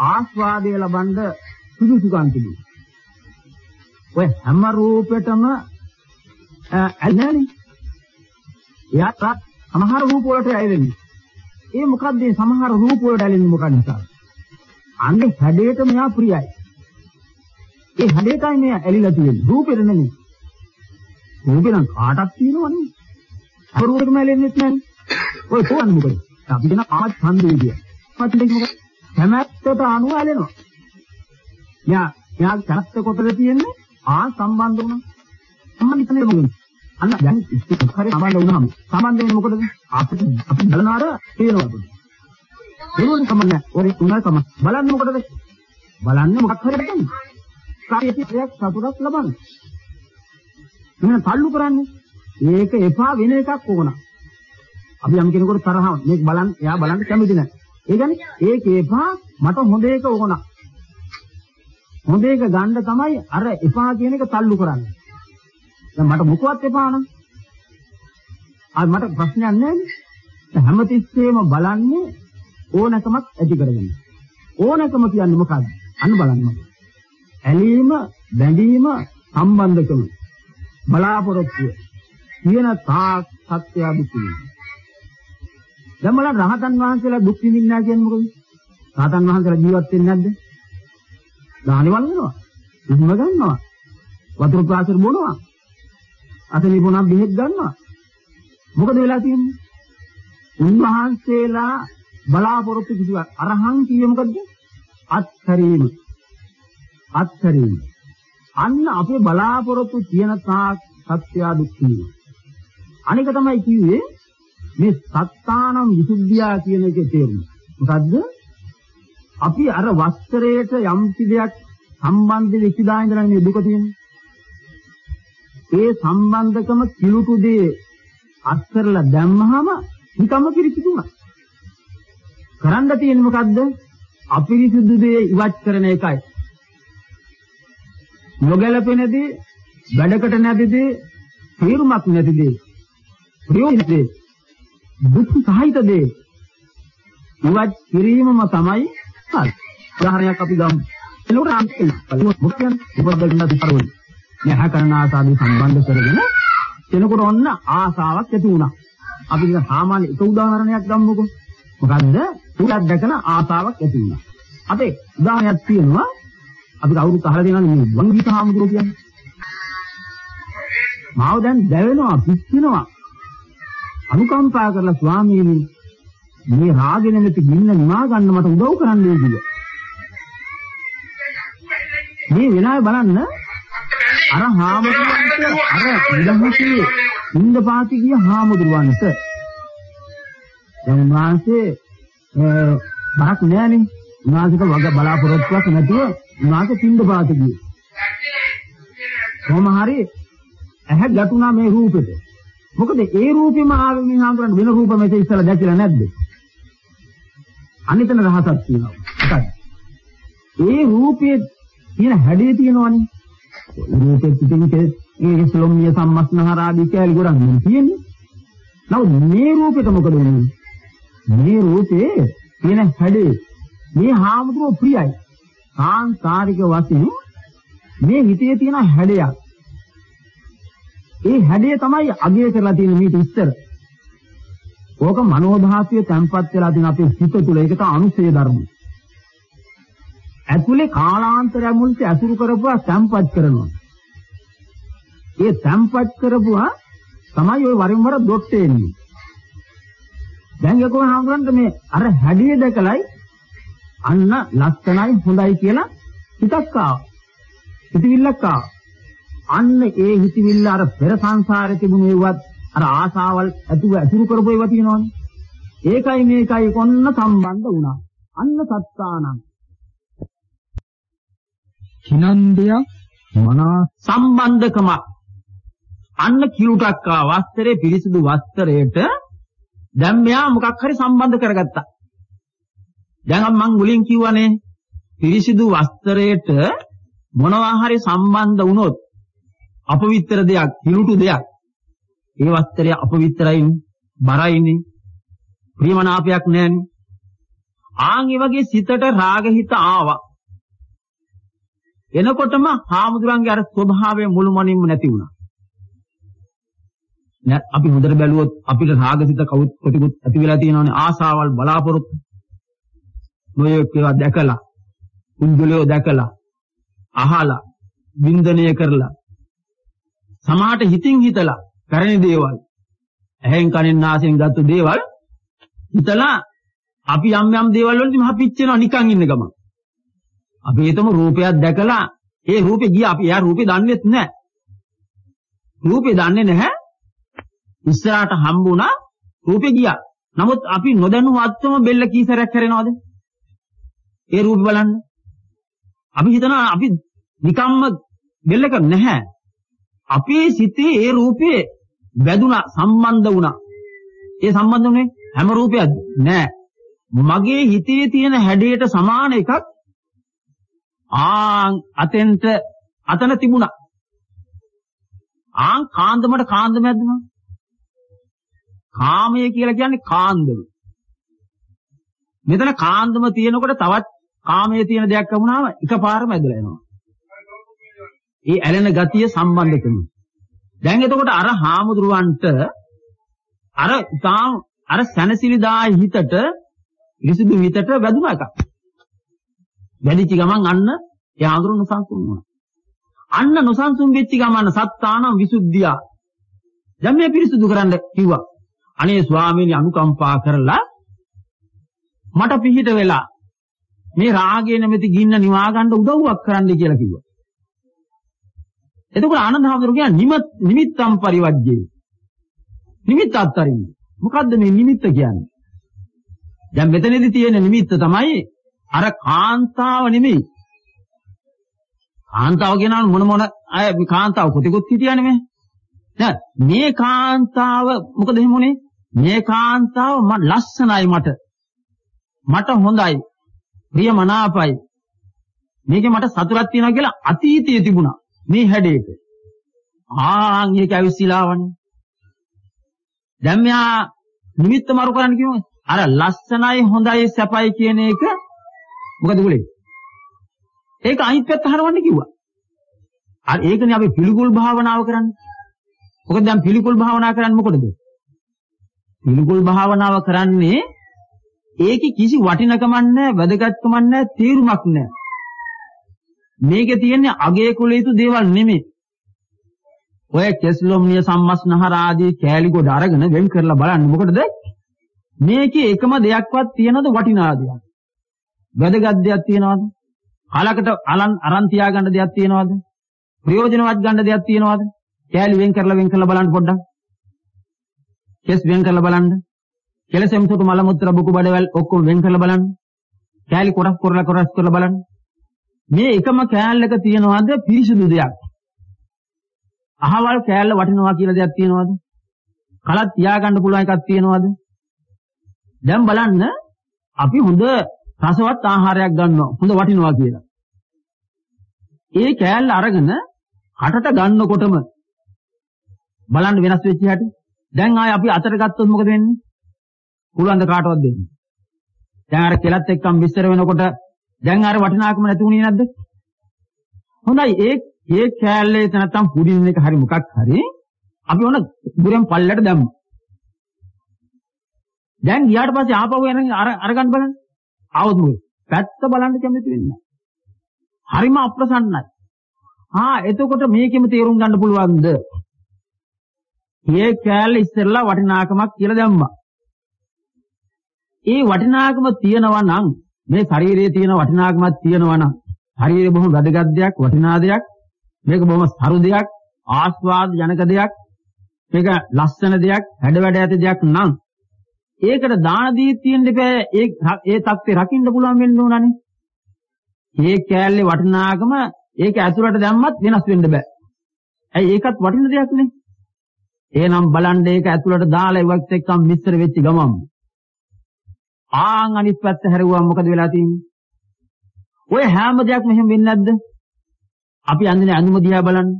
ආස්වාදය ලබන්න සුදුසුකම් තිබුණා. ඔය හැම රූපෙටම ඇල්නෑනේ. එයාට සමහර රූප වලට ඇලෙන්නේ. ඒ මොකද්ද මේ සමහර රූප වලට ඇලෙන්නේ මොකක් නිසාද? අන්නේ හැඩයට මෙයා ප්‍රියයි. ඒ හැඩයටයි මෙයා ඇලිලා තියෙන්නේ. රූපෙට නෙමෙයි. රූපේ නම් කාටක් තියෙනවනේ. අපරූපෙටම ඇලෙන්නේ නැහැ. ඔය කොහොමද මොකද? අපි කියන ආත් ඡන්දේ කිය. පස්සේ මොකද? කැමැත්තට අනුව ඇලෙනවා. යා යා කැමැත්ත කොටද තියෙන්නේ? ආ සම්බන්ධ වුණා. සම්බන්ධ මොකද? අන්න දැන් ඉස්සේ හරි සම්බන්ධ වුණාම සම්බන්ධ වෙන්නේ මොකද? අපිට අපි බලනාර තේරෙනවා. ඒවලුන් කමන්නේ. ඔරේ තුනයි කම. බලන්න මොකටද? බලන්න මොකක් හරි ගන්න. කාර්යයක් සතුටක් ලබන්න. මම තල්ලු කරන්නේ. මේක එපා වෙන එකක් ඕන. අපි යම් කෙනෙකුට තරහ මේක බලන්න එයා බලන්න කැමති නැහැ. ඒ කියන්නේ ඒක එපා මට හොඳ එක ඕන. හොඳ එක ගන්න තමයි අර එපා කියන එක තල්ලු කරන්නේ. දැන් මට මොකවත් එපා නම් ආ මට ප්‍රශ්නයක් නැහැ හැමතිස්සෙම බලන්නේ ඕනකමක් ඇති කරගන්න. ඕනකම කියන්නේ මොකක්ද? අන්න බලන්න. ඇලීම, බැඳීම, සම්බන්ධකම, බලාපොරොත්තුව කියන තාක් සත්‍ය අදුක්කේ. දැන් බලන්න රහතන් වහන්සේලා දුක් විඳින්නේ නැහැ කියන්නේ මොකද? රහතන් වහන්සේලා ජීවත් වෙන්නේ නැද්ද? දානිවල් වෙනවා. ඉස්ම ගන්නවා. වතුර ප්‍රාසර බොනවා. අතනි බොනක් බෙහෙත් ගන්නවා. මොකද වෙලා තියෙන්නේ? උන්වහන්සේලා බලාපොරොත්තු කිසිවක් අරහං කියේ මොකද්ද? අත්හැරීම. අත්හැරීම. අන්න අපේ බලාපොරොත්තු තියෙන තාක් සත්‍ය දුක්ඛී. අනික තමයි කිව්වේ මේ සත්තානම් විසුද්ධියා කියන එකේ තේරුම. මොකද්ද? අපි අර වස්ත්‍රයට යම් දෙයක් සම්බන්ධ වෙච්ච දා ඉඳලා මේ දුක තියෙන්නේ. ඒ සම්බන්ධකම කිලුටු දේ අත්තරලා දැම්මහම නිකම්ම පිරිසිදුණා. කරන්න තියෙන්නේ මොකද්ද? අපිරිසුදු දේ ඉවත් කරන එකයි. නොගැලපෙන දේ, වැඩකට නැති දේ, තීරුමක් නැති දේ, ප්‍රයෝජන දේ, දුක් සහිත දේ ඉවත් කිරීමම තමයි හරි. උදාහරණයක් අපි ගමු. එතකොට අන්තිම මොකද කියන්නේ? උපබලන දිපරවල. යහ කරන ආසාදී සම්බන්ධ කරගෙන එනකොට ඔන්න ආසාවක් ඇති වුණා. අපි නිකන් සාමාන්‍ය එක උදාහරණයක් ගමුකෝ. මොකද්ද? උලක් දැකලා ආසාවක් ඇති වුණා. අපේ උදාහරණයක් තියෙනවා අපි කවුරුත් අහලා තියෙනවනේ මේ වංගීත හාමුදුරුවෝ කියන්නේ. මාව දැන් දැවෙනවා පිච්චෙනවා. අනුකම්පා කරලා ස්වාමීනි මේ රාගෙ නැමැති ගින්න නිවා ගන්න මට උදව් කරන්නයි කිව්වා. මේ වෙලාවේ බලන්න අර හාමුදුරුවන්ට අර ඉඳහසේ ඉන්ද පාති ගිය හාමුදුරුවන්ට දැන් උන්වහන්සේ බරක් නෑනේ. උන්වහන්සේට වග බලාපොරොත්තුවක් නැතුව උන්වහන්සේ පින්ද පාත ගියේ. කොහොම හරි ඇහැ ගැටුණා මේ රූපෙට. මොකද ඒ රූපෙම ආවේ මේ හාමුදුරන් වෙන රූප මෙතේ ඉස්සලා දැකලා නැද්ද? අනිතන රහසක් තියෙනවා. එකයි. ඒ රූපයේ තියෙන හැඩය තියෙනවනේ. රූපෙ පිටින් ඒ ස්ලොම්මිය සම්මස්නහර ආදී කැලි ගොඩක් තියෙන්නේ. නමුත් මේ රූපෙට මොකද වෙන්නේ? මේ රූපේ තියෙන හැඩේ මේ හාමුදුරුවෝ ප්‍රියයි. කාන්තාරික වශයෙන් මේ හිතේ තියෙන හැඩයක්. ඒ හැඩය තමයි අගය කරලා තියෙන මීට ඉස්සර. ඕක මනෝභාසය තැම්පත් වෙලා තියෙන අපේ හිත තුළ ඒක තමයි අනුසය ධර්ම. ඇතුලේ කාලාන්තරය මුල්ට ඇසුරු කරපුවා තැම්පත් කරනවා. ඒ තැම්පත් කරපුවා තමයි ওই වරින් වර දොට්ට එන්නේ. දැන් යකෝ හාමුදුරන්ට මේ අර හැඩිය දැකලයි අන්න ලස්සනයි හොඳයි කියලා හිතක් ආවා. හිතවිල්ලක් ආවා. අන්න ඒ හිතවිල්ල අර පෙර සංසාරේ තිබුණු ඒවත් අර ආසාවල් ඇතුව ඇතුරු කරපු ඒවා තියෙනවනේ. ඒකයි මේකයි කොන්න සම්බන්ධ වුණා. අන්න සත්තානං. කිනන්දිය මනා සම්බන්ධකම අන්න කිලුටක් ආ වස්ත්‍රයේ පිරිසිදු වස්ත්‍රයට දැන් මෙයා මොකක් හරි සම්බන්ධ කරගත්තා. දැන් මම මුලින් කිව්වනේ පිරිසිදු වස්ත්‍රයට මොනවා හරි සම්බන්ධ වුණොත් අපවිත්‍ර දෙයක්, කිලුටු දෙයක්. ඒ වස්ත්‍රය අපවිත්‍රයිනේ, බරයිනේ. ප්‍රියමනාපයක් නැහැනේ. ආන් ඒ වගේ සිතට රාගහිත ආවා. එනකොටම හාමුදුරන්ගේ අර ස්වභාවය මුළුමනින්ම නැති වුණා. නෑ අපි හොඳට බැලුවොත් අපිට රාගසිත කවුත් කොටිකුත් ඇති වෙලා තියෙනවානේ ආසාවල් බලාපොරොත්තු. මොයේ ඒවා දැකලා, කුංජලියෝ දැකලා, අහලා, වින්දනය කරලා, සමාහට හිතින් හිතලා කරන දේවල්, ඇහෙන් කනෙන් නාසයෙන් ගත්ත දේවල් හිතලා අපි යම් යම් දේවල් වලදී මහ පිච්චෙනවා නිකන් ඉන්න ගමන්. අපි හිතමු රූපයක් දැකලා ඒ රූපේ ගියා අපි එයා රූපේ දන්නේත් නැහැ. රූපේ දන්නේ නැහැ. ඉස්සරහට හම්බුණා රූපේ ගියා. නමුත් අපි නොදැනුවත්වම බෙල්ල කීසරයක් කරනවද? ඒ රූපේ බලන්න. අපි හිතනවා අපි නිකම්ම බෙල්ල කර නැහැ. අපේ සිතේ ඒ රූපේ වැදුනා සම්බන්ධ වුණා. ඒ සම්බන්ධ වුණේ හැම රූපයක් නෑ. මගේ හිතේ තියෙන හැඩයට සමාන එකක් ආන් අතෙන්ට අතන තිබුණා. ආන් කාන්දමට කාන්දම ඇදුණා. කාමය කියලා කියන්නේ කාන්දම. මෙතන කාන්දම තියෙනකොට තවත් කාමයේ තියෙන දෙයක් වුණාම එකපාරම ඇදලා යනවා. ඒ ඇලෙන ගතිය සම්බන්ධකම. දැන් එතකොට අර හාමුදුරුවන්ට අර තාම අර සැනසිලිදායි හිතට විසුදු හිතට වැදුනා එකක්. වැඩිච ගමන් අන්න ඒ ආඳුරු නොසන්සුන් වුණා. අන්න නොසන්සුන් වෙච්ච ගමන් සත්තානම් විසුද්ධිය. දැන් මේ පිරිසුදු කරන්න කිව්වා. අනේ ස්වාමීනි අනුකම්පා කරලා මට පිහිට වෙලා මේ රාගය නැමැති ගින්න නිවා ගන්න උදව්වක් කරන්න කියලා කිව්වා. එතකොට ආනන්ද හාමුදුරුවෝ කියන්නේ නිමිත්තම් පරිවර්ජ්ජේ. නිමිත්ත අත්තරින්නේ. මොකද්ද මේ නිමිත්ත කියන්නේ? දැන් මෙතනදී තියෙන නිමිත්ත තමයි අර කාන්තාව නෙමෙයි. කාන්තාව කියනවා මොන මොන අය මේ කාන්තාව කොටිකුත් හිටියානේ මේ. නෑ මේ කාන්තාව මොකද එහෙමුනේ? මේ කාන්තාව මට ලස්සනයි මට. මට හොඳයි. ප්‍රියමනාපයි. මේකේ මට සතුටක් තියෙනවා කියලා අතීතයේ තිබුණා. මේ හැඩේට. ආන් ඒක ඇවිස්සීලාවනේ. දැන් මෙයා නිමිත්ත මරු කරන්න කිව්වොත් අර ලස්සනයි හොඳයි සැපයි කියන එක මොකද උලේ? ඒක අනිත් පැත්ත හරවන්න කිව්වා. අර ඒකනේ අපි පිළිකුල් භාවනාව කරන්නේ. මොකද දැන් පිළිකුල් භාවනා කරන්නේ මොකටද? පිළිකුල් භාවනාව කරන්නේ ඒකේ කිසි වටිනකමක් නැහැ, වැදගත්කමක් නැහැ, තීරුමක් නැහැ. මේකේ තියෙන්නේ අගේ කුල යුතු දේවල් නෙමෙයි. ඔය කෙස්ලොම්නිය සම්මස්නහර ආදී කෑලි කොට අරගෙන වෙන් කරලා බලන්න මොකටද? මේකේ එකම දෙයක්වත් තියනද වටිනා දෙයක්? වැදගත් දෙයක් තියනවද? කලකට අලන් අරන් තියාගන්න දෙයක් තියනවද? ප්‍රයෝජනවත් ගන්න දෙයක් තියනවද? කෑලි වෙන් කරලා වෙන් කරලා බලන්න පොඩ්ඩක්. කෙස් වෙන් කරලා බලන්න. කෙලසෙම් සුතු මල මුත්‍ර බුකු බඩවැල් ඔක්කොම වෙන් කරලා බලන්න. කෑලි කොටස් කරලා කොටස් කරලා බලන්න. මේ එකම කෑල්ලක තියනවද පිරිසුදු දෙයක්? අහවල් කෑල්ල වටිනවා කියලා දෙයක් තියනවද? කලක් තියාගන්න පුළුවන් එකක් තියනවද? දැන් බලන්න අපි හොඳ රසවත් ආහාරයක් ගන්නවා හොඳ වටිනවා කියලා. ඒ කෑල්ල අරගෙන කටට ගන්නකොටම බලන්න වෙනස් වෙච්ච හැටි. දැන් ආයේ අපි අතට ගත්තොත් මොකද වෙන්නේ? පුළුවන් ද කාටවත් දෙන්න. දැන් අර කෙලත් එක්කම විස්තර වෙනකොට දැන් අර වටිනාකම නැති වුණේ නැද්ද? හොඳයි ඒ ඒ කෑල්ලේ නැත්තම් පුඩින් එක හරි මොකක් හරි අපි ඕන බුරෙන් පල්ලයට දැම්මා. දැන් ගියාට පස්සේ ආපහු යන අර අරගන්න බලන්න. ආවොත් මොකද? පැත්ත බලන්න කැමති වෙන්නේ හරිම අප්‍රසන්නයි. ආ එතකොට මේකෙම තේරුම් ගන්න පුළුවන්ද? මේ කෑල්ල ඉස්සෙල්ලා වටිනාකමක් කියලා දැම්මා. ඒ වටිනාකම තියනවා නම් මේ ශරීරයේ තියෙන වටිනාකමක් තියෙනවා නම් ශරීරය බොහොම වැදගත් දෙයක් වටිනා දෙයක් මේක බොහොම සරු දෙයක් ආස්වාද ජනක දෙයක් මේක ලස්සන දෙයක් හැඩ වැඩ ඇති දෙයක් නම් ඒකට දාන දී තියෙන්න බෑ ඒ ඒ தත්ත්වේ රකින්න පුළුවන් වෙන්න ඕනනේ. මේ කෑල්ලේ වටිනාකම ඒක ඇතුළට දැම්මත් වෙනස් වෙන්න බෑ. ඇයි? ඒකත් වටින දෙයක් නේ. එහෙනම් බලන්න ඒක ඇතුළට දාලා ඉවත් එක්කම මිශ්‍ර වෙච්ච ගමන් ආන් අනිත් පැත්ත හැරුවම මොකද වෙලා තියෙන්නේ? ඔය හැම දෙයක්ම එහෙම වෙන්නේ නැද්ද? අපි අඳින ඇඳුම දිහා බලන්න.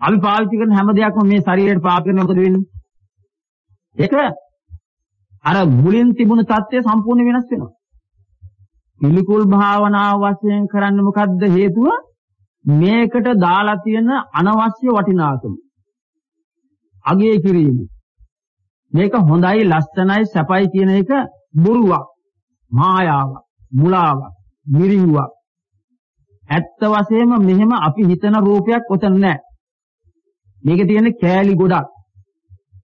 අපි පාවිච්චි කරන හැම දෙයක්ම මේ ශරීරයට පාප කරන මොකද වෙන්නේ? ඒක අර මුලින් තිබුණු தත්ත්වය සම්පූර්ණ වෙනස් වෙනවා. පිළිකුල් භාවනාව වශයෙන් කරන්න මොකද්ද හේතුව? මේකට දාලා තියෙන අනවශ්‍ය වටිනාකම. අගය කිරීම. මේක හොඳයි ලස්සනයි සැපයි කියන එක බොරුවක්, මායාවක්, මුලාවක්, මිරිඟුවක්. ඇත්ත වශයෙන්ම මෙහෙම අපි හිතන රූපයක් ඔතන නැහැ. මේකේ තියෙන කෑලි ගොඩක්.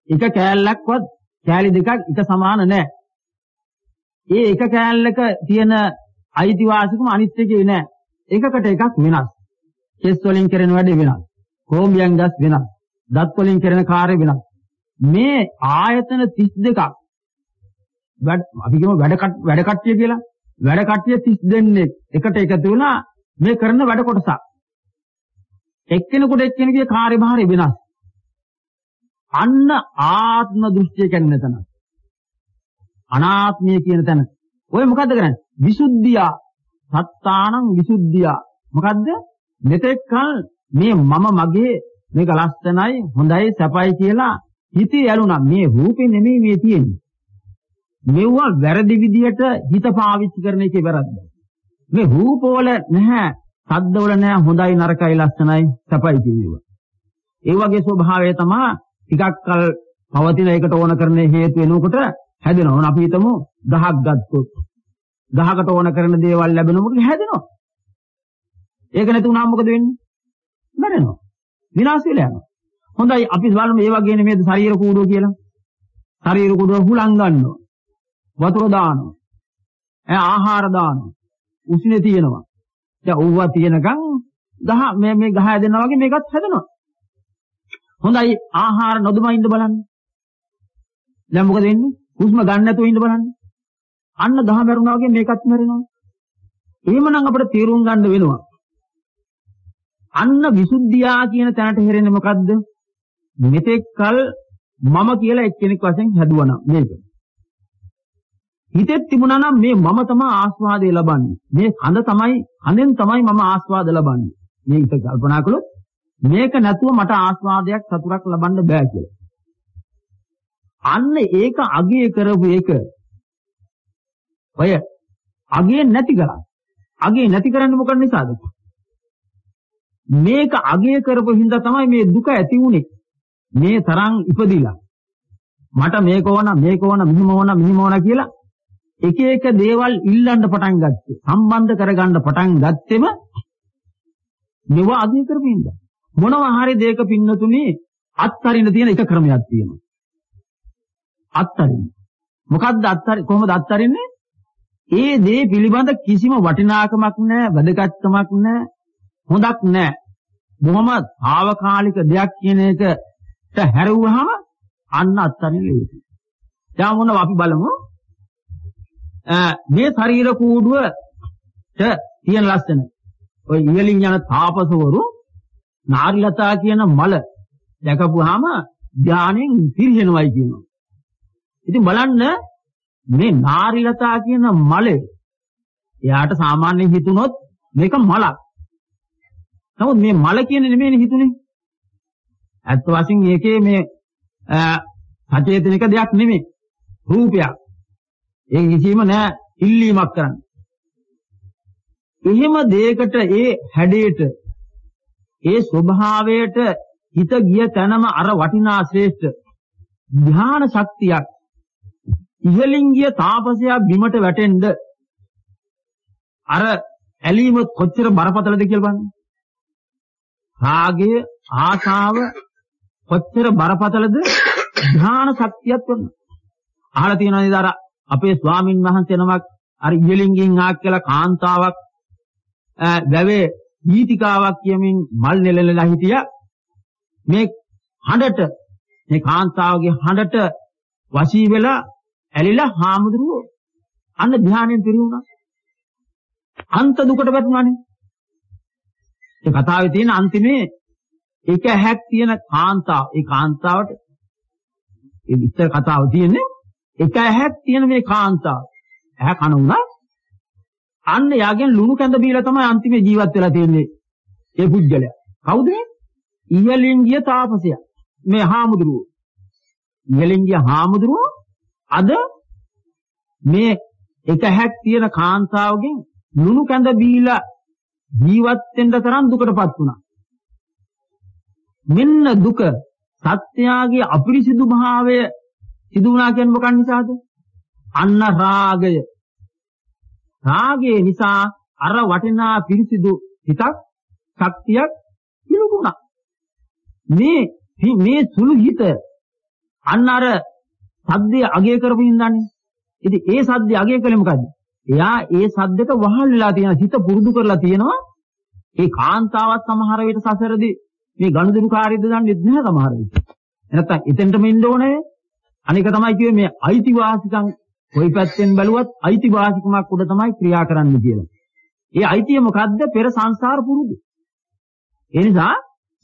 එක කෑල්ලක්වත් කෑලි දෙකක් එක සමාන නැහැ. ඒ එක කෑල්ලක තියෙන අයිතිවාසිකම අනිත් එකේ නැහැ. එකකට එකක් වෙනස්. කෙස් වලින් කරන වැඩේ වෙනස්. කෝඹියන් ගස් වෙනස්. දත් වලින් කරන කාර්ය වෙනස්. මේ ආයතන 32ක් අපි කියමු වැඩ වැඩ කට්ටිය කියලා. වැඩ කට්ටිය 30 දෙනෙක් එකට එකතු වුණා මේ කරන වැඩ කොටසක්. එක්කෙනෙකුට එක්කෙනෙකුගේ කාර්යභාරය වෙනස්. අන්න ආත්ම දෘෂ්ටිය කියන්නේ තන. අනාත්මය කියන තැන. ඔය මොකද්ද කරන්නේ? විසුද්ධිය. සත්තානං විසුද්ධිය. මොකද්ද? මෙතෙක් කල මේ මම මගේ මේක ලස්සනයි හොඳයි සැපයි කියලා හිතේ ඇලුනා මේ රූපේ නෙමෙයි මේ තියෙන්නේ. මෙවුවා වැරදි විදියට හිත පාවිච්චි කරන එකේ වැරද්ද. මේ රූපවල නැහැ, සද්දවල නැහැ හොඳයි නරකයි ලස්සනයි සැපයි කියනවා. ඒ වගේ ස්වභාවය තමයි ටිකක් කල පවතින එකට ඕන කරන හේතු වෙනකොට හැදෙනවා. අපි හිතමු ගහක් ගත්තොත් ගහකට ඕන කරන දේවල් ලැබෙනකොට හැදෙනවා. ඒක නැතුණාම මොකද වෙන්නේ? මැරෙනවා. විනාශ වෙලා යනවා. හොඳයි අපි බලමු මේ වගේ නෙමෙයිද ශරීර කූඩුව කියලා. ශරීර කූඩුව හුලං ගන්නවා. වතුර දානවා. ඈ ආහාර දානවා. උෂ්ණේ තියෙනවා. දැන් ඕවා තියෙනකන් ගහ මේ මේ ගහ හැදෙනවා වගේ මේකත් හැදෙනවා. හොඳයි ආහාර නොදමා ඉන්න බලන්න. දැන් මොකද වෙන්නේ? හුස්ම ගන්න නැතුව ඉන්න බලන්න. අන්න ගහ මරුණා වගේ මේකත් මැරෙනවා. එහෙමනම් අපිට තීරුම් ගන්න වෙනවා. අන්න විසුද්ධියා කියන තැනට හැරෙන්නේ මොකද්ද? මෙතෙක් කල මම කියලා එක්කෙනෙක් වශයෙන් හැදුවනම් මේක. හිතෙත් තිබුණා නම් මේ මම තමයි ආස්වාදය ලබන්නේ. මේ කඳ තමයි කඳෙන් තමයි මම ආස්වාද ලබන්නේ. මේ හිත කල්පනා කළොත් මේක නැතුව මට ආස්වාදයක් සතුටක් ලබන්න බෑ කියලා. අන්න ඒක අගය කරපු එක. ඔය අගය නැති කරා. අගය නැති කරන්නේ මොකක් නිසාද? මේක අගය කරපු හින්දා තමයි මේ දුක ඇති වුනේ. මේ තරම් ඉපදිලා. මට මේක ඕන මේක ඕන මෙහිම ඕන මෙහිම ඕන කියලා එක එක දේවල් ඉල්ලන්න පටන් ගත්තේ. සම්බන්ධ කරගන්න පටන් ගත්තෙම මෙව අගය කරපින්ද. මොනවා හරි දෙයක පින්නතුනේ අත්තරින්න තියෙන එක ක්‍රමයක් තියෙනවා. අත්තරින්න. මොකද්ද අත්තරින් කොහොමද අත්තරින්නේ? ඒ දේ පිළිබඳ කිසිම වටිනාකමක් නැහැ, වැදගත්කමක් නැහැ, හොඳක් නැහැ. බොහොම ආවකාලික දෙයක් කියන එකට හැරුවහම අන්න අත්තරින්න ලේසි. දැන් මොනවා අපි බලමු මේ ශරීර කූඩුවට තියෙන ලස්සන. ඔය ඉහලින් යන තාපසවරු නාරිලතා කියන මල දැකපුවාම ධානයෙන් පිරිහෙනවයි කියනවා. ඉතින් බලන්න මේ නාරිලතා කියන මලේ එයාට සාමාන්‍යයෙන් හිතුනොත් මේක මලක්. නමුත් මේ මල කියන නෙමෙයිනේ හිතුනේ. ඇත්ත වශයෙන් මේකේ මේ සචේතනික දෙයක් නෙමෙයි. රූපයක්. ඒක කිසිම නෑ ඉල්ලීමක් කරන්න. එහෙම දෙයකට ඒ හැඩයට ඒ ස්වභාවයට හිත ගිය තැනම අර වටිනා ශ්‍රේෂ්ඨ ධ්‍යාන ශක්තියක් ඉහළින් ගිය තාපසයා බිමට වැටෙන්න අර ඇලීම කොච්චර බරපතලද කියලා බලන්න. රාගය ආශාව කොච්චර බරපතලද? ධ්‍යාන ශක්තියක් වන්න. අහලා තියෙනවා නේද අර අපේ ස්වාමින් වහන්සේ නමක් අර ඉහලින් ගින් ආක් කියලා කාන්තාවක් වැවේ දීතිකාවක් කියමින් මල් නෙලලලා හිටියා. මේ හඬට මේ කාන්තාවගේ හඬට වශී වෙලා ඇලිලා හාමුදුරුවෝ අන්න ධානයෙන් පිරුණා අන්ත දුකට වැටුණානේ. ඒ කතාවේ තියෙන අන්තිමේ එක ඇහැක් තියෙන කාන්තාව. ඒ කාන්තාවට ඒ විස්තර කතාව තියෙන්නේ එක ඇහැක් තියෙන මේ කාන්තාව. ඇහැ කන උනා අන්න යාගෙන් ලුණු කැඳ බීලා තමයි අන්තිමේ ජීවත් වෙලා තියෙන්නේ ඒ පුද්ගලයා. කවුද මේ? ඉහලින් ගිය තාපසයා. මේ හාමුදුරුවෝ. ඉහලින් ගිය හාමුදුරුවෝ අද මේ එක හැක් තියෙන කාන්තාවගෙන් ලුණු කැඳ බීලා ජීවත් වෙන්න තරම් දුකටපත් වුණා. මෙන්න දුක සත්‍යයේ අපිරිසිදු භාවය සිදු වුණා කියන්නේ මොකක් නිසාද? අන්න රාගය. රාගය නිසා අර වටිනා පිරිසිදු හිතක් ශක්තියක් පිළිගුණා. මේ මේ සුළු හිත අන්න අර සද්දේ අගය කරපු ඉඳන්නේ. ඉතින් ඒ සද්දේ අගය කළේ මොකද්ද? එයා ඒ සද්දෙට වහල් වෙලා තියෙන හිත පුරුදු කරලා තියෙනවා. ඒ කාන්තාවත් සමහර විට සසරදී මේ ගනුදෙනු කාර්යද දන්නේ නැහැ සමහර විට. නැත්තම් එතෙන්ටම ඉන්න ඕනේ. අනික තමයි කිව්වේ මේ අයිතිවාසිකම් කොයි පැත්තෙන් බැලුවත් අයිතිවාසිකමක් උඩ තමයි ක්‍රියා කරන්න කියලා. ඒ අයිතිය මොකද්ද? පෙර සංසාර පුරුදු. ඒ නිසා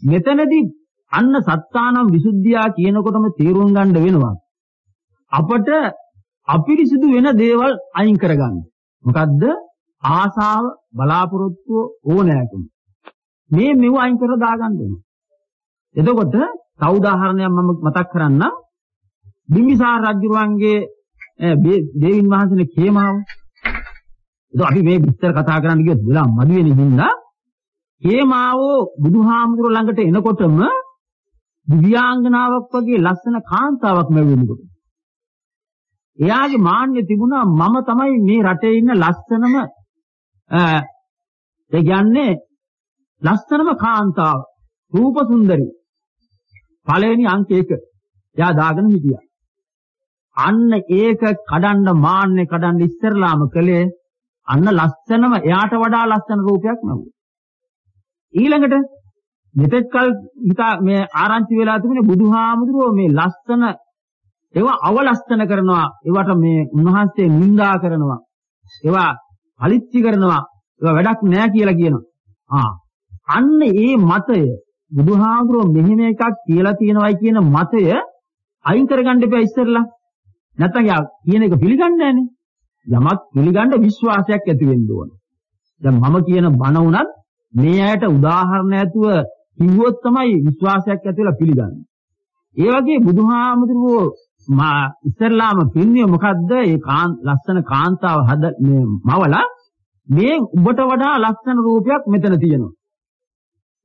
මෙතනදී අන්න සත්තානම් විසුද්ධියා කියනකොටම තේරුම් ගන්න වෙනවා. අපට අපිරිසිදු වෙන දේවල් අයින් කරගන්න. මොකද්ද? ආසාව, බලාපොරොත්තුව, ඕනෑකම. මේ මෙව අයින් කරලා දාගන්න වෙනවා. එතකොට තව උදාහරණයක් මම මතක් කරන්නම්. බිම්බිසාර රජුරුවන්ගේ දේවින් වහන්සේගේ කේමාව. ඒක අපි මේ විස්තර කතා කරන්න ගියොත් වෙලා මදි වෙන හින්දා කේමාවෝ බුදුහාමුදුර ළඟට එනකොටම දිව්‍යාංගනාවක් වගේ ලස්සන කාන්තාවක් ලැබෙනකොට එයාගේ මාන්නය තිබුණා මම තමයි මේ රටේ ඉන්න ලස්සනම ඒ කියන්නේ ලස්සනම කාන්තාව රූප සුන්දරි. පළවෙනි අංක 1 එයා දාගෙන හිටියා. අන්න ඒක කඩන්න මාන්නේ කඩන්න ඉස්සරලාම කළේ අන්න ලස්සනම එයාට වඩා ලස්සන රූපයක් නෑ ඊළඟට මෙතෙක් කල හිතා මේ ආරංචි වෙලා තිබුණේ බුදුහාමුදුරුවෝ මේ ලස්සන ඒවා අවලස්සන කරනවා. ඒවට මේ උන්වහන්සේ නිඳා කරනවා. ඒවා අලිච්චි කරනවා. ඒවා වැඩක් නෑ කියලා කියනවා. ආ. අන්න ඒ මතය. බුදුහාමුදුරුවෝ මෙහෙම එකක් කියලා තියෙනවයි කියන මතය අයින් කරගන්න එපා ඉස්සෙල්ලා. නැත්තම් යා කියන එක පිළිගන්නේ නැහනේ. යමක් පිළිගන්න විශ්වාසයක් ඇති වෙන්න ඕන. දැන් මම කියන බණ උනත් මේ ඇයට උදාහරණ ඇතුව කිව්වොත් තමයි විශ්වාසයක් ඇති වෙලා පිළිගන්නේ. ඒ වගේ බුදුහාමුදුරුවෝ මා ඉස්සරලාම පින්නේ මොකද්ද? ඒ කාන් ලස්සන කාන්තාව හද මේ මවලා මේ උඹට වඩා ලස්සන රූපයක් මෙතන තියෙනවා.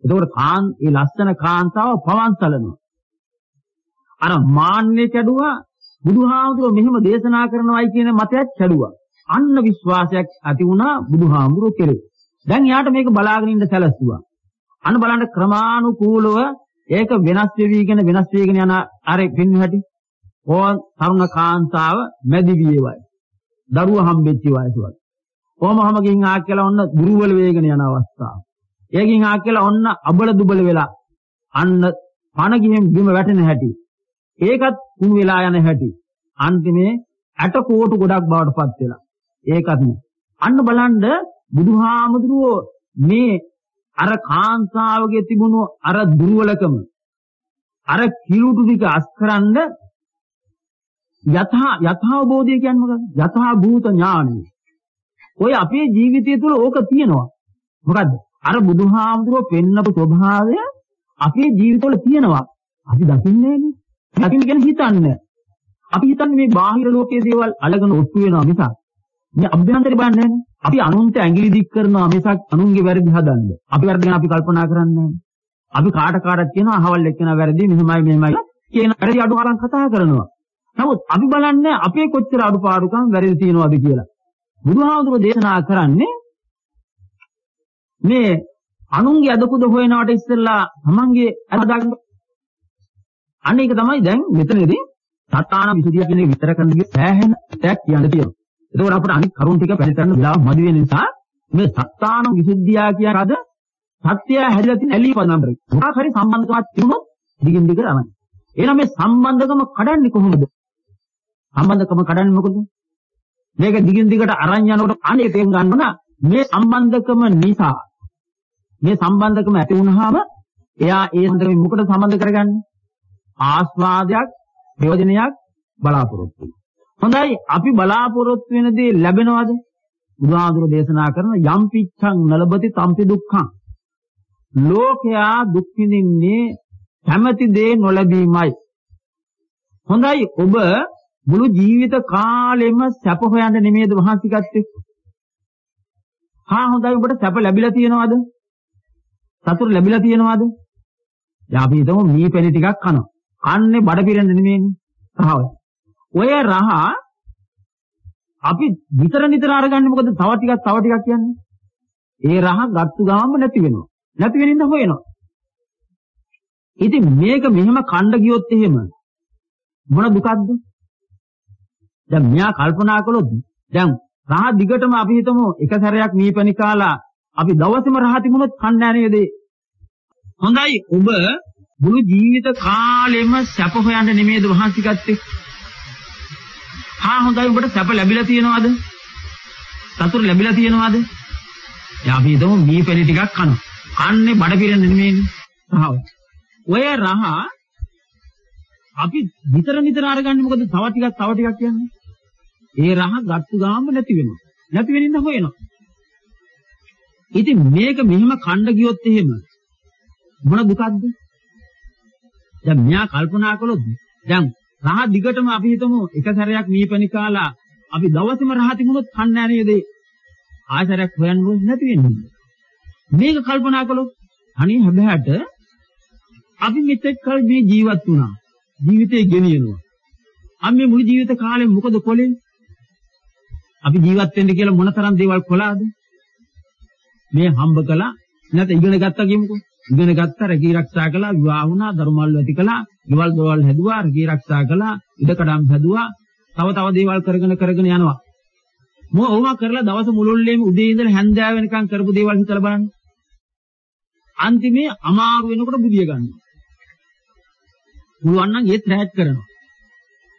එතකොට කාන් ඒ ලස්සන කාන්තාව පවන්සලනවා. අර මාන්නේ කැඩුවා බුදුහාමුදුරුවෝ මෙහෙම දේශනා කරනවායි කියන මතයක් කැඩුවා. අන්න විශ්වාසයක් ඇති වුණා බුදුහාමුදුරුවෝ කෙරේ. දැන් යාට මේක බලාගෙන ඉන්න සැලසුවා. අන්න බලන්න ක්‍රමානුකූලව ඒක වෙනස් වෙවිගෙන වෙනස් වෙවිගෙන යන අර පින්න හැටි. ඕන් තරුණ කාන්තාව මැදි වියේවයි. දරුවා හම්බෙච්ච වයසවත්. කොහොමම ගින් ආ කියලා ඔන්න දුර්වල වේගෙන යන අවස්ථාව. ඒකින් ආ කියලා ඔන්න අබල දුබල වෙලා අන්න පණ ගිහින් බිම වැටෙන හැටි. ඒකත් කුණු වෙලා යන හැටි. අන්තිමේ ඇට කෝටු ගොඩක් බවට පත් වෙලා. ඒකත් නේ. අන්න බලන්න බුදුහාමුදුරුවෝ මේ අර කාන්තාවගේ තිබුණු අර දුර්වලකම අර කිලුටු ටික අස්කරන්න යථා යථාබෝධය කියන්නේ මොකක්ද? යථා භූත ඥානය. ඔය අපේ ජීවිතය තුළ ඕක තියෙනවා. මොකද්ද? අර බුදුහාමුදුරුවෝ පෙන්නපු ස්වභාවය අපේ ජීවිතවල තියෙනවා. අපි දකින්නේ නෑනේ. දකින්න කියන්නේ හිතන්නේ. අපි හිතන්නේ මේ බාහිර ලෝකයේ දේවල් අලගෙන ඔට්ටු වෙනවා මිසක් මේ අභ්‍යන්තරේ බලන්නේ නෑනේ. අපි අනුන්ට ඇඟිලි දික් කරනවා මිසක් අනුන්ගේ වැරදි හදන්න. අපි වැරදි ගැන අපි කල්පනා කරන්නේ අපි කාට කාටත් කියනවා අහවල් එක්කෙනා වැරදි මෙහෙමයි මෙහෙමයි කියන වැරදි අඩු අරන් කතා කරනවා. නමුත් අපි බලන්නේ අපේ කොච්චර අඩුපාඩුකම් වැරදි තියෙනවද කියලා. බුදුහාමුදුරුවෝ දේශනා කරන්නේ මේ අනුන්ගේ අදකුද හොයනවට ඉස්සෙල්ලා තමන්ගේ අදගන්න අන්න ඒක තමයි දැන් මෙතනදී සත්‍යාන විසුද්ධිය කියන එක විතර කරන්න ගිය සෑහෙන දෙයක් කියන්න තියෙනවා. එතකොට අපිට අනිත් කරුණ ටික පැහැදිලි කරන්න වෙලාව මදි වෙන නිසා මේ සත්තාන විසුද්ධිය කියන අද සත්‍යය හැදිලා තියෙන ඇලී පදනම්බර. මොකක් හරි සම්බන්ධකමක් තිබුණොත් දිගින් දිගට යනවා. එහෙනම් මේ සම්බන්ධකම කඩන්නේ කොහොමද? සම්බන්ධකම කඩන්නේ මොකද? මේක දිගින් දිගට අරන් යනකොට අනේ තේරුම් ගන්න ඕන මේ සම්බන්ධකම නිසා මේ සම්බන්ධකම ඇති වුනහම එයා ඒ සම්බන්ධකම මොකටද සම්බන්ධ කරගන්නේ? ආස්වාදයක්, ප්‍රයෝජනයක් බලාපොරොත්තු හොඳයි අපි බලාපොරොත්තු වෙන දේ ලැබෙනවද? බුදුහාඳුර දේශනා කරන යම් පිච්ඡං නලබති තම්පි දුක්ඛං. ලෝකයා දුක් විඳින්නේ කැමැති දේ නොලැබීමයි. හොඳයි ඔබ මුළු ජීවිත කාලෙම සැප හොයන්න නෙමෙයිද මහන්සි ගත්තේ? හා හොඳයි ඔබට සැප ලැබිලා තියෙනවද? සතුට ලැබිලා තියෙනවද? දැන් අපි හිතමු මී පැණි ටිකක් කනවා. කන්නේ බඩ පිරෙන්න නෙමෙයිනේ. රහවයි. ඔය රහ අපි විතර නිතර අරගන්නේ මොකද තව ටිකක් තව ටිකක් කියන්නේ. ඒ රහ ගත්තු ගාම නැති වෙනවා. නැති වෙනින්ද හොයනවා. ඉතින් මේක මෙහෙම කණ්ඩ ගියොත් එහෙම මොන දුකක්ද? දැන් මෙයා කල්පනා කළොත් දැන් රහ දිගටම අපි හිතමු එක සැරයක් මීපැණි කාලා අපි දවසේම රහ තිබුණොත් කන්නේ නැහැ නේද? හොඳයි ඔබ මුළු ජීවිත කාලෙම සැප හොයන්න නෙමෙයිද වහන්සි ගත්තේ? හා හොඳයි ඔබට සැප ලැබිලා තියෙනවද? සතුට ලැබිලා තියෙනවද? දැන් අපි හිතමු මී පැණි ටිකක් කනවා. කන්නේ බඩ පිරෙන්න නෙමෙයිනේ. රහව. ඔය රහ අපි විතර විතර අරගන්නේ මොකද තව ටිකක් තව ටිකක් කියන්නේ? ඒ රහ ගත්තු ගාම නැති වෙනවා. නැති වෙනින්ද හොයනවා. ඉතින් මේක මෙහෙම කණ්ඩ ගියොත් එහෙම මොන දුකක්ද? දැන් මෙයා කල්පනා කළොත් දැන් රහ දිගටම අපි හිතමු එක සැරයක් මීපැණි කාලා අපි දවසේම රහ තිබුණොත් කන්නේ නැහැ නේද? ආසරයක් හොයන්න ඕනේ නැති වෙන්නේ. මේක කල්පනා කළොත් අනේ හැබැයිට අපි මෙතෙක් කල මේ ජීවත් වුණා. ජීවිතේ ගෙනියනවා. අපි මේ මුළු ජීවිත කාලෙම මොකද කොලේ? අපි ජීවත් වෙන්න කියලා මොනතරම් දේවල් කළාද? මේ හම්බ කළා. නැත්නම් ඉගෙන ගත්තා කියමුකෝ. ඉගෙන ගත්තා රැකී ආරක්ෂා කළා විවාහ වුණා ධර්මවල ඇති කළා ගෙවල් දොරවල් හැදුවා රැකී ආරක්ෂා කළා ඉඩකඩම් හැදුවා තව තව දේවල් කරගෙන කරගෙන යනවා. මොව ඔවම කරලා දවස මුළුල්ලේම උදේ ඉඳලා හැන්දෑව වෙනකන් කරපු දේවල් හිතලා බලන්න. අන්තිමේ අමාරු වෙනකොට බුදිය ගන්නවා පුළුවන් නම් ඒත් රැහත් කරනවා.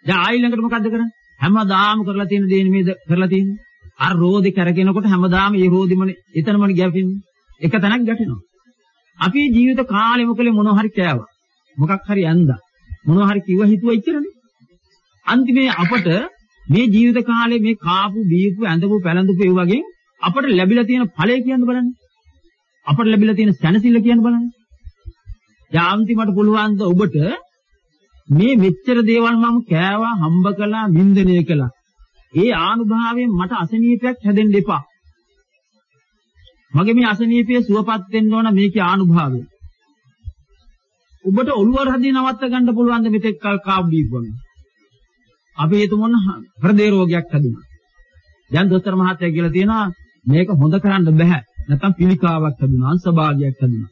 දැන් ආයි ළඟට මොකද්ද කරන්නේ? හැමදාම කරලා තියෙන දේ නෙමෙයිද කරලා තියෙන්නේ අර රෝදේ කරගෙනකොට හැමදාම ඒ රෝදෙමනේ එතනමනේ ගැපෙන්නේ එක තැනක් ගැටෙනවා අපි ජීවිත කාලෙම කලේ මොනවා හරි කෑවා. මොකක් හරි ඇන්දා. මොනවා හරි කිව්ව හිතුවා ඉච්චරනේ. අන්තිමේ අපට මේ ජීවිත කාලේ මේ කාපු බීපු ඇඳපු පැළඳපු ඒ වගේ අපට ලැබිලා තියෙන ඵලය කියන්න බලන්න. අපට ලැබිලා තියෙන සැනසෙල්ල කියන්න බලන්න. දැන් අන්තිමට පුළුවන් ද ඔබට මේ මෙච්චර දේවල් මම කෑවා හම්බ කළා වින්දනය කළා. ඒ ආනුභාවයෙන් මට අසනීපයක් හැදෙන්න එපා. මගේ මේ අසනීපය සුවපත් වෙන්න ඕන මේකේ ආනුභාවය. ඔබට ඔළුව රදී නවත්ත ගන්න පුළුවන් ද මෙතෙක් කල් කාබ් දීපොන. අපි හිතමු හෘදේ රෝගයක් හැදුනා. දැන් දොස්තර මහත්තයා කියලා තියෙනවා මේක හොඳ කරන්න බෑ. නැත්තම් පිළිකාවක් හැදුනා, අංශභාගයක් හැදුනා.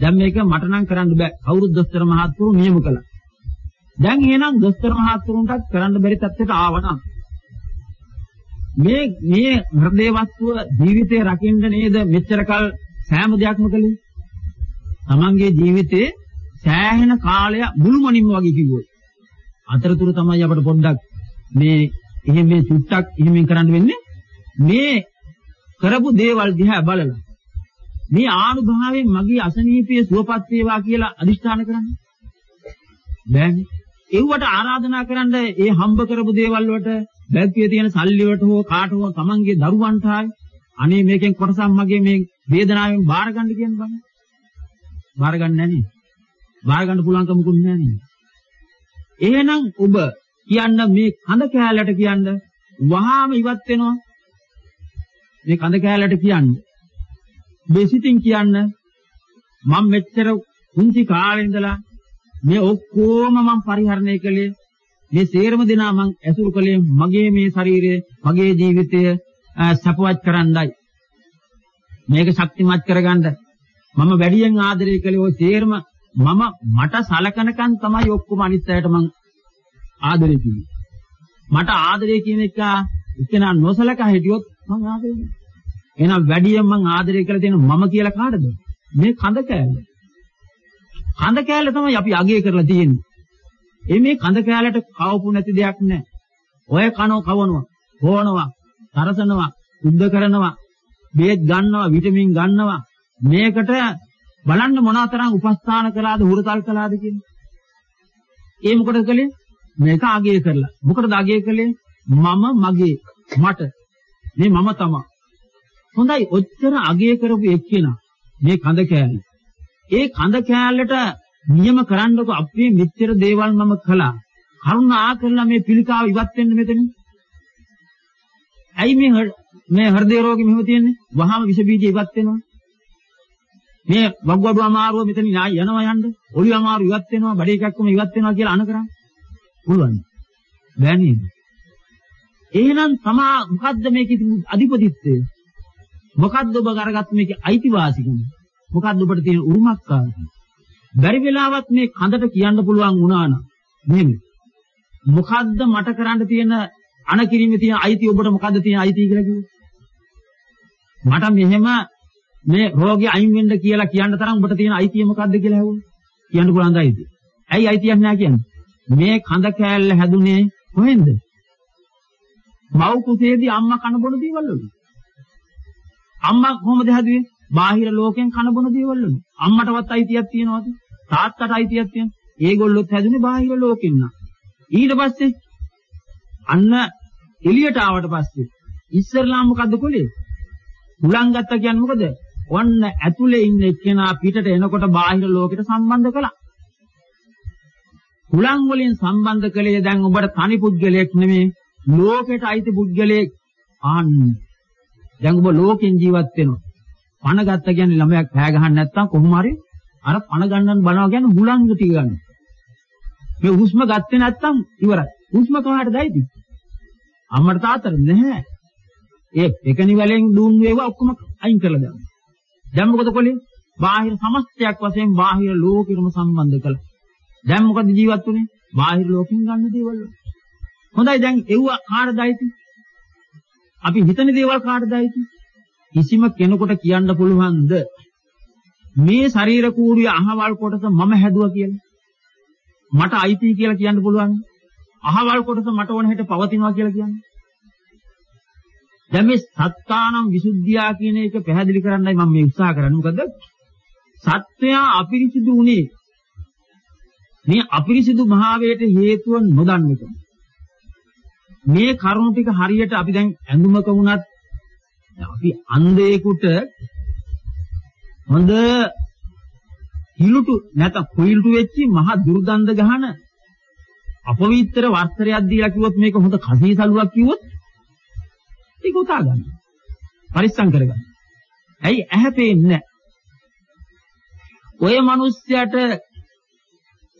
දැන් මේක මට නම් කරන්න බෑ. කවුරුත් දොස්තර මහත්තුරු නියම කළා. දැන් එහෙනම් දොස්තර මහත්තුරුන්ටත් කරන්න බැරි තත්ත්වයට ආවනම් මේ මේ හෘදේ වස්තුව ජීවිතේ රකින්න නේද මෙච්චර කල් සෑම දෙයක්ම කළේ? තමන්ගේ ජීවිතේ සෑහෙන කාලය මුළුමනින්ම වගේ කිව්වොත්. අතරතුර තමයි අපට පොඩ්ඩක් මේ එහෙම මේ චුට්ටක් එහෙම කරන්න වෙන්නේ. මේ කරපු දේවල් දිහා බලලා මේ ආනුභාවයෙන් මගේ අසනීපයේ සුවපත් වේවා කියලා අදිෂ්ඨාන කරන්නේ. බෑනේ. ඒවට ආරාධනා කරන්න ඒ හම්බ කරපු දේවල් වලට බැංකුවේ තියෙන සල්ලි වලට හෝ කාට හෝ තමන්ගේ දරුවන්ට අනේ මේකෙන් කොටසක් මගේ මේ වේදනාවෙන් බාර ගන්න කියන බං. බාර ගන්න නැණි. බාර ගන්න පුළුවන්කමකුත් නැණි. එහෙනම් ඔබ කියන්න මේ කඳ කෑල්ලට කියන්න වහාම ඉවත් වෙනවා. මේ කඳ කෑල්ලට කියන්න. බෙසිතින් කියන්න මම මෙච්චර කුංචි කාලේ ඉඳලා මේ ඔක්කොම මම පරිහරණය කළේ මේ සේරම දෙනා මං ඇසුරු කළේ මගේ මේ ශරීරය මගේ ජීවිතය සපවත් කරන්නයි මේක ශක්තිමත් කරගන්න මම වැඩියෙන් ආදරය කළේ ওই සේරම මම මට සලකනකන් තමයි ඔක්කොම අනිත් අයට මං ආදරය කිව්වේ මට ආදරය කියන එක එක්කෙනා නොසලකා හිටියොත් මං ආදරේ නෑ. එහෙනම් වැඩියෙන් මං ආදරය කරලා තියෙන මම කියලා කාටද? මේ කඳ කෑල්ල. කඳ කෑල්ල තමයි අපි අගය කරලා තියෙන්නේ. ඒ මේ කඳ කෑල්ලට කවපු නැති දෙයක් නෑ. ඔය කනෝ කවනවා, හොනවා, තරසනවා, සුද්ධ කරනවා, බේත් ගන්නවා, විටමින් ගන්නවා. මේකට බලන්න මොනතරම් උපස්ථාන කළාද, හුරතල් කළාද කියන්නේ. ඒ මොකටද කළේ? මේක අගය කරලා. මොකටද අගය කළේ? මම මගේ මට මේ මම තමයි. හොඳයි ඔච්චර අගය කරපු එක්කෙනා මේ කඳ කෑල්ල. ඒ කඳ කෑල්ලට නියම කරන්නකො අපේ මෙච්චර දේවල් මම කළා. කරුණා කරලා මේ පිළිකාව ඉවත් වෙන්න මෙතන. ඇයි මේ මේ හෘද රෝගෙ මෙහෙම තියෙන්නේ? වහාම විස බීජ ඉවත් වෙනවා. මේ වග්වඩු අමාරුව මෙතන යනවා යන්න. ඔලිය අමාරුව ඉවත් වෙනවා, බඩේ කැක්කම ඉවත් වෙනවා කියලා අන කරන්නේ. පුළුවන්. බෑ නේද? එහෙනම් තමා මොකද්ද මේකේ අධිපතිත්වය? මොකද්ද ඔබ අරගත්ත මේකේ අයිතිවාසිකම? මොකද්ද ඔබට තියෙන උරුමකාරකම? බැරි වෙලාවත් මේ කඳට කියන්න පුළුවන් වුණා නම් මෙහෙම. මොකද්ද මට කරන්න තියෙන අනකිරීමේ තියෙන අයිතිය ඔබට මොකද්ද තියෙන අයිතිය කියලා කිව්වොත්? මට මෙහෙම මේ රෝගය අයින් වෙන්න කියලා කියන්න තරම් ඔබට තියෙන අයිතිය මොකද්ද කියලා ඇහුවොත් කියන්න පුළුවන් ද අයිතිය? ඇයි අයිතියක් නැහැ කියන්නේ? මේ කඳ කෑල්ල හැදුනේ කොහෙන්ද? මව් කුසේදී අම්මා කන බොන දේවල් වලින්. අම්මා කොහොමද හැදුවේ? බාහිර ලෝකෙන් කන බොන දේවල් වලින්. අම්මටවත් අයිතියක් තියනවද? තාත්තට අයිතියක් තියන. ඒගොල්ලොත් හැදුනේ බාහිර ලෝකෙන් නා. ඊට පස්සේ අන්න එළියට ආවට පස්සේ ඉස්සරලා මොකද්ද කොලේ? උලන් ගත්ත කියන්නේ මොකද? ඔන්න ඇතුලේ ඉන්න එක්කෙනා පිටට එනකොට බාහිර ලෝකෙට සම්බන්ධ කළා. උලන් වලින් සම්බන්ධ කළේ දැන් ඔබට තනි පුද්ගලයෙක් නෙමෙයි ලෝකෙට අයිති පුද්ගලයෙක් ආන්න. දැන් ඔබ ලෝකෙන් ජීවත් වෙනවා. පණ ගත්ත කියන්නේ ළමයක් පෑ ගහන්න නැත්තම් කොහොම හරි අර පණ ගන්නන් බලනවා කියන්නේ හුලංග ටික ගන්න. මේ හුස්ම ගත්තේ නැත්තම් ඉවරයි. හුස්ම කාටද ඇයිද? අම්මට තාත්තට නැහැ. ඒ එකනි වලින් දුන් වේවා ඔක්කොම අයින් කරලා දානවා. දැන් මොකද කොලේ? බාහිර සමස්තයක් වශයෙන් බාහිර ලෝකෙකම සම්බන්ධ කළා. දැන් මොකද ජීවත් වුනේ? බාහිර ලෝකෙන් ගන්න දේවල්. හොඳයි දැන් එව්ව කාටද ඇයිද? අපි හිතන දේවල් කාටද ඇයිද? කිසිම කෙනෙකුට කියන්න පුළුවන්ද මේ ශරීර කූඩුවේ අහවල් කොටස මම හැදුවා කියලා? මට අයිති කියලා කියන්න පුළුවන්. අහවල් කොටස මට ඕන හැට පවතිනවා කියලා කියන්නේ. දැන් මේ සත්තානම් විසුද්ධියා කියන එක පැහැදිලි කරන්නයි මම මේ උත්සාහ කරන්නේ. මොකද සත්‍යය අපිරිසිදු උනේ මේ අපිරිසිදු භාවයට හේතුව නොදන්න එක. මේ කරුණු ටික හරියට අපි දැන් ඇඳුමක වුණත් අපි අන්ධයෙකුට හොඳ හිලුටු නැත්නම් කුයිල්ටු වෙච්චි මහ දුර්ගන්ධ ගහන අපවිත්‍ර වස්ත්‍රයක් දීලා කිව්වොත් මේක හොඳ කසීසලුවක් කිව්වොත් ඒක උතා ගන්න. පරිස්සම් කරගන්න. ඇයි ඇහැ පේන්නේ ඔය මිනිස්සයාට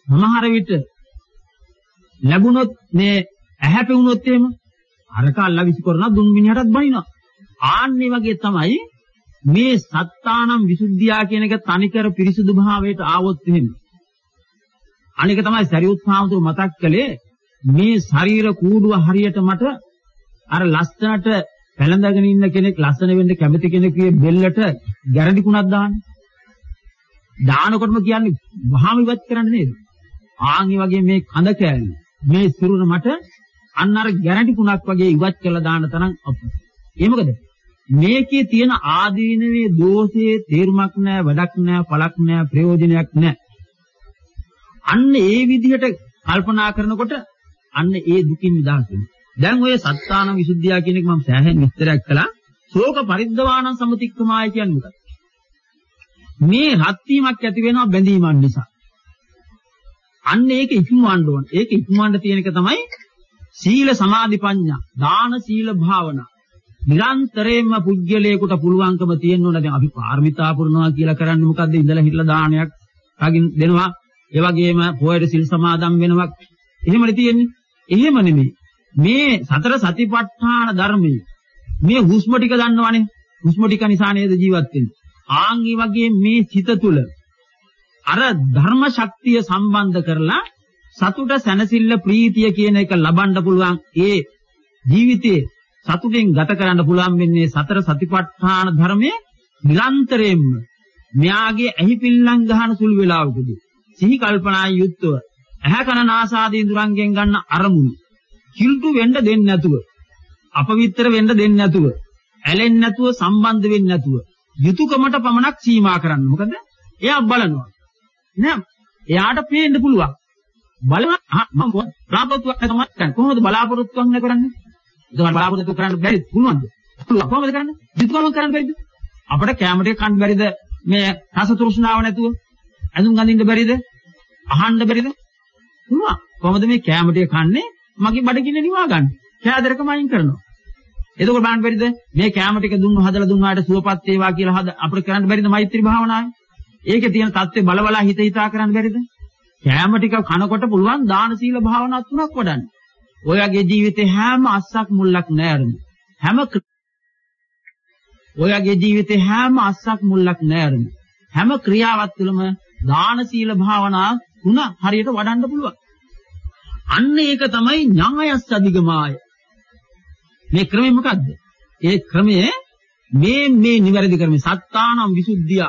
සමහර විට ලැබුණොත් මේ ඇහැ පෙවුනොත් එහෙම අරක අල්ලා විසි කරන දුන් මිනිහටත් බනිනවා. ආන්නේ වගේ තමයි මේ සත්තානම් විසුද්ධියා කියන එක තනිකර පිරිසුදු භාවයට ආවොත් එහෙම. අනික තමයි සරියුත් සාමතුරු මතක් කළේ මේ ශරීර කූඩුව හරියට මට අර ලස්සනට පැලඳගෙන ඉන්න කෙනෙක් ලස්සන වෙන්න කැමති කෙනෙකුගේ බෙල්ලට ගැරඩි කුණක් දාන්න. දානකොටම කියන්නේ වහාම ඉවත් කරන්න නේද? ආන්ගේ වගේ මේ කඳ කෑලි මේ සිරුර මට අන්න අර ගැරන්ටි කුණක් වගේ ඉවත් කරලා දාන්න තරම් අප. ඒ මොකද? මේකේ තියෙන ආදීනවේ දෝෂයේ තේරුමක් නැහැ, වැඩක් නැහැ, පළක් නැහැ, ප්‍රයෝජනයක් නැහැ. අන්න ඒ විදිහට කල්පනා කරනකොට අන්න ඒ දුකින් නිදහස් වෙනවා. දැන් ඔය සත්තාන විසුද්ධිය කියන එක මම සෑහෙන විස්තරයක් කළා. ශෝක පරිද්දවාන සමතික්කමාය කියන්නේ මොකක්ද? මේ රත් වීමක් ඇති වෙනවා බැඳීමක් නිසා. අන්න ඒක ඉක්මවන්න ඕන. ඒක ඉක්මවන්න තියෙන එක තමයි සීල සමාධි ප්‍රඥා, දාන සීල භාවනා. නිරන්තරයෙන්ම පුජ්‍යලයකට පුළුවන්කම තියෙන්න ඕන. දැන් අපි පාරමිතා පුරනවා කියලා කරන්නේ මොකද්ද? ඉඳලා හිටලා දානයක් අගින් දෙනවා. ඒ වගේම පොයට සිල් සමාදන් වෙනවා. එහෙමනේ තියෙන්නේ. එහෙම නෙමෙයි. මේ සතර සතිපට්ඨාන ධර්මයේ මේ හුස්ම ටික දන්නවනේ. හුස්ම ටික නිසා නේද ජීවත් වෙන්නේ. ආන් වගේ මේ සිත තුළ අර ධර්ම ශක්තිය සම්බන්ධ කරලා සතුට සැනසෙල්ල ප්‍රීතිය කියන එක ලබන්න පුළුවන් ඒ ජීවිතයේ සතුටින් ගත කරන්න පුළුවන් වෙන්නේ සතර සතිපට්ඨාන ධර්මයේ නිරන්තරයෙන්ම මෙයාගේ ඇහි පිල්ලම් ගහන සුළු වේලාවකදී සිහි කල්පනායි යුක්තව ඇහැ කන නාසාදී ඉඳුරංගෙන් ගන්න අරමුණු කිල්ටු වෙන්න දෙන්නේ නැතුව අපවිත්‍ර වෙන්න දෙන්නේ නැතුව ඇලෙන්නේ නැතුව සම්බන්ධ වෙන්නේ නැතුව යුතුයකමට පමණක් සීමා කරන්න. මොකද එයා බලනවා. නෑ එයාට පේන්න පුළුවන්. බලන මම බලාපොරොත්තුවක් තමයි කරන්නේ. කොහොමද බලාපොරොත්තුවක් නැ කරන්නේ? ඒක බලාපොරොත්තු කරන්න බැරිද? පුළුවන්ද? පුළුවන්. කොහොමද කරන්නේ? යුතුයකම කරන්න බැරිද? අපිට කැම ටික කන්න බැරිද? මේ රස තෘෂ්ණාව නැතුව ඇඳුම් අඳින්න බැරිද? අහන්න බැරිද? පුළුවන්. කොහොමද මේ කැම ටික කන්නේ? මගේ බඩගින්න නිවා ගන්න. කෑදරකම අයින් කරනවා. එතකොට බලන්න බැරිද මේ කැම ටික දුන්නු හදලා දුන්නාට සුවපත් වේවා කියලා හද අපිට කරන්න බැරිද මෛත්‍රී භාවනාවේ? ඒකේ තියෙන தත්ත්වේ බලබලා හිත හිතා කරන්න බැරිද? කැම ටික කනකොට පුළුවන් දාන සීල භාවනා තුනක් වඩන්න. ඔයගේ ජීවිතේ හැම අස්සක් මුල්ලක් නෑරමු. හැම ඔයගේ ජීවිතේ හැම අස්සක් මුල්ලක් නෑරමු. හැම ක්‍රියාවක් තුළම දාන සීල භාවනා තුන හරියට වඩන්න පුළුවන්. අන්න ඒක තමයි ඥායස්ස අධිගමාය. මේ ක්‍රමය මොකද්ද? ඒ ක්‍රමය මේ මේ නිවැරදි ක්‍රමය සත්තානම් විසුද්ධිය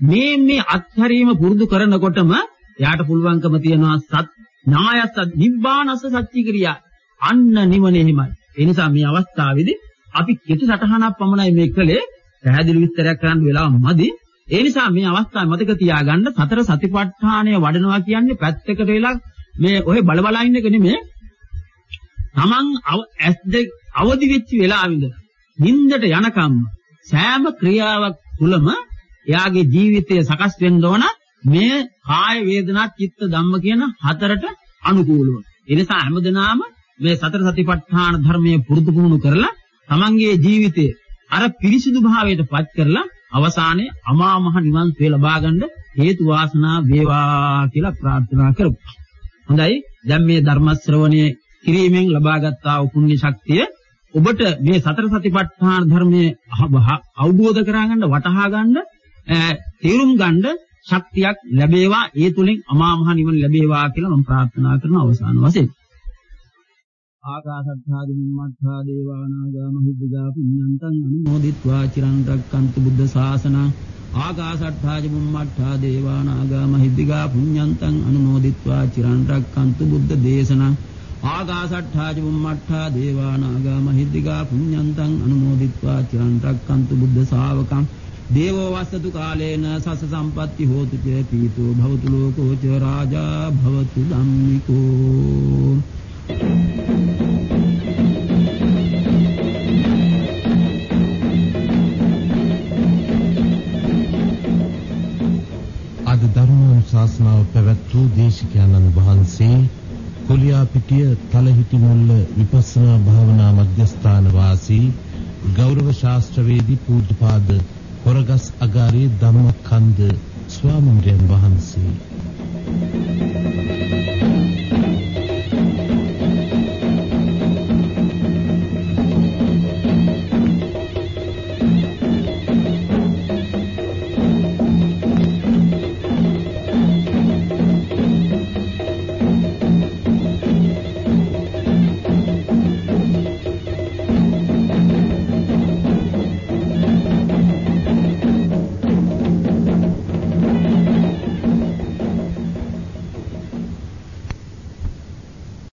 මේ මේ අත්හැරීම පුරුදු කරනකොටම එයාට පුළුවන්කම තියනවා සත් ඥායස්ස නිබ්බානස්ස සත්‍ය ක්‍රියා අන්න නිවන එහෙමයි. ඒ නිසා මේ අවස්ථාවේදී අපි කෙටි සටහනක් පමණයි මේ කළේ පැහැදිලි විස්තරයක් කරන්න වෙලාව මදි. ඒ නිසා මේ අවස්ථාවේ මතක තියාගන්න සතර සතිපට්ඨානය වඩනවා කියන්නේ පැත්තකට වෙලා මේ ඔය බල බල ඉන්න එක නෙමෙයි. Taman ඇස් දෙක අවදි වෙච්ච වෙලාවින්ද නිින්දට යනකම් සෑම ක්‍රියාවක් තුළම එයාගේ ජීවිතය සකස් වෙන්න ඕන මේ කාය වේදනා චිත්ත ධම්ම කියන හතරට අනුකූලව. ඒ නිසා හැමදෙනාම මේ සතර සතිපට්ඨාන ධර්මයේ පුරුදු පුහුණු කරලා තමන්ගේ ජීවිතය අර පිරිසිදු භාවයට පත් කරලා අවසානයේ අමා මහ නිවන් සේ ලබා ගන්න හේතු වාසනා වේවා කියලා ප්‍රාර්ථනා කරමු. හොඳයි දැන් මේ ධර්ම ශ්‍රවණයේ කිරීමෙන් ලබාගත් ආ පුණ්‍ය ශක්තිය ඔබට මේ සතර සතිපට්ඨාන ධර්මයේ අවබෝධ කරගන්න වටහා ගන්න තේරුම් ගන්න ශක්තියක් ලැබේවා. ඒ තුලින් අමා මහ නිවන ලැබේවා කියලා මම ප්‍රාර්ථනා කරන අවසාන වශයෙන්. ආකාසත්ථාදි මිම්මත්ථා දේවානාගා මහිද්දා පුඤ්ඤන්තං අනුමෝදිත්වා චිරන් රැක්කන්තු බුද්ධ ශාසනං. ආකාසට්ඨාජ බුම්මට්ඨා දේවානාගා මහිද්దికා පුඤ්ඤන්තං අනුමෝදිත්වා චිරන් රැක්කන්තු බුද්ධ දේශනං. ආකාසට්ඨාජ බුම්මට්ඨා දේවානාගා මහිද්దికා පුඤ්ඤන්තං අනුමෝදිත්වා චිරන් රැක්කන්තු බුද්ධ ශාවකං. දේවෝ වස්සතු කාලේන සස සම්පatti හෝතු ච පීතෝ භවතු ලෝකෝ ච රාජා භවතු ධම්මිකෝ. ශාසනාව පැවැත් වූ දේශිකානන් වහන්සේ කුලියාපිටිය තලහිටි මුල්ල විපස්සනා භාවනා මධ්‍යස්ථාන වාසී ගෞරව ශාස්ත්‍රවේදී පූජ්‍යපාද හොරගස් අගාරයේ ධම්මකන්ද ස්වාමීන් වහන්සේ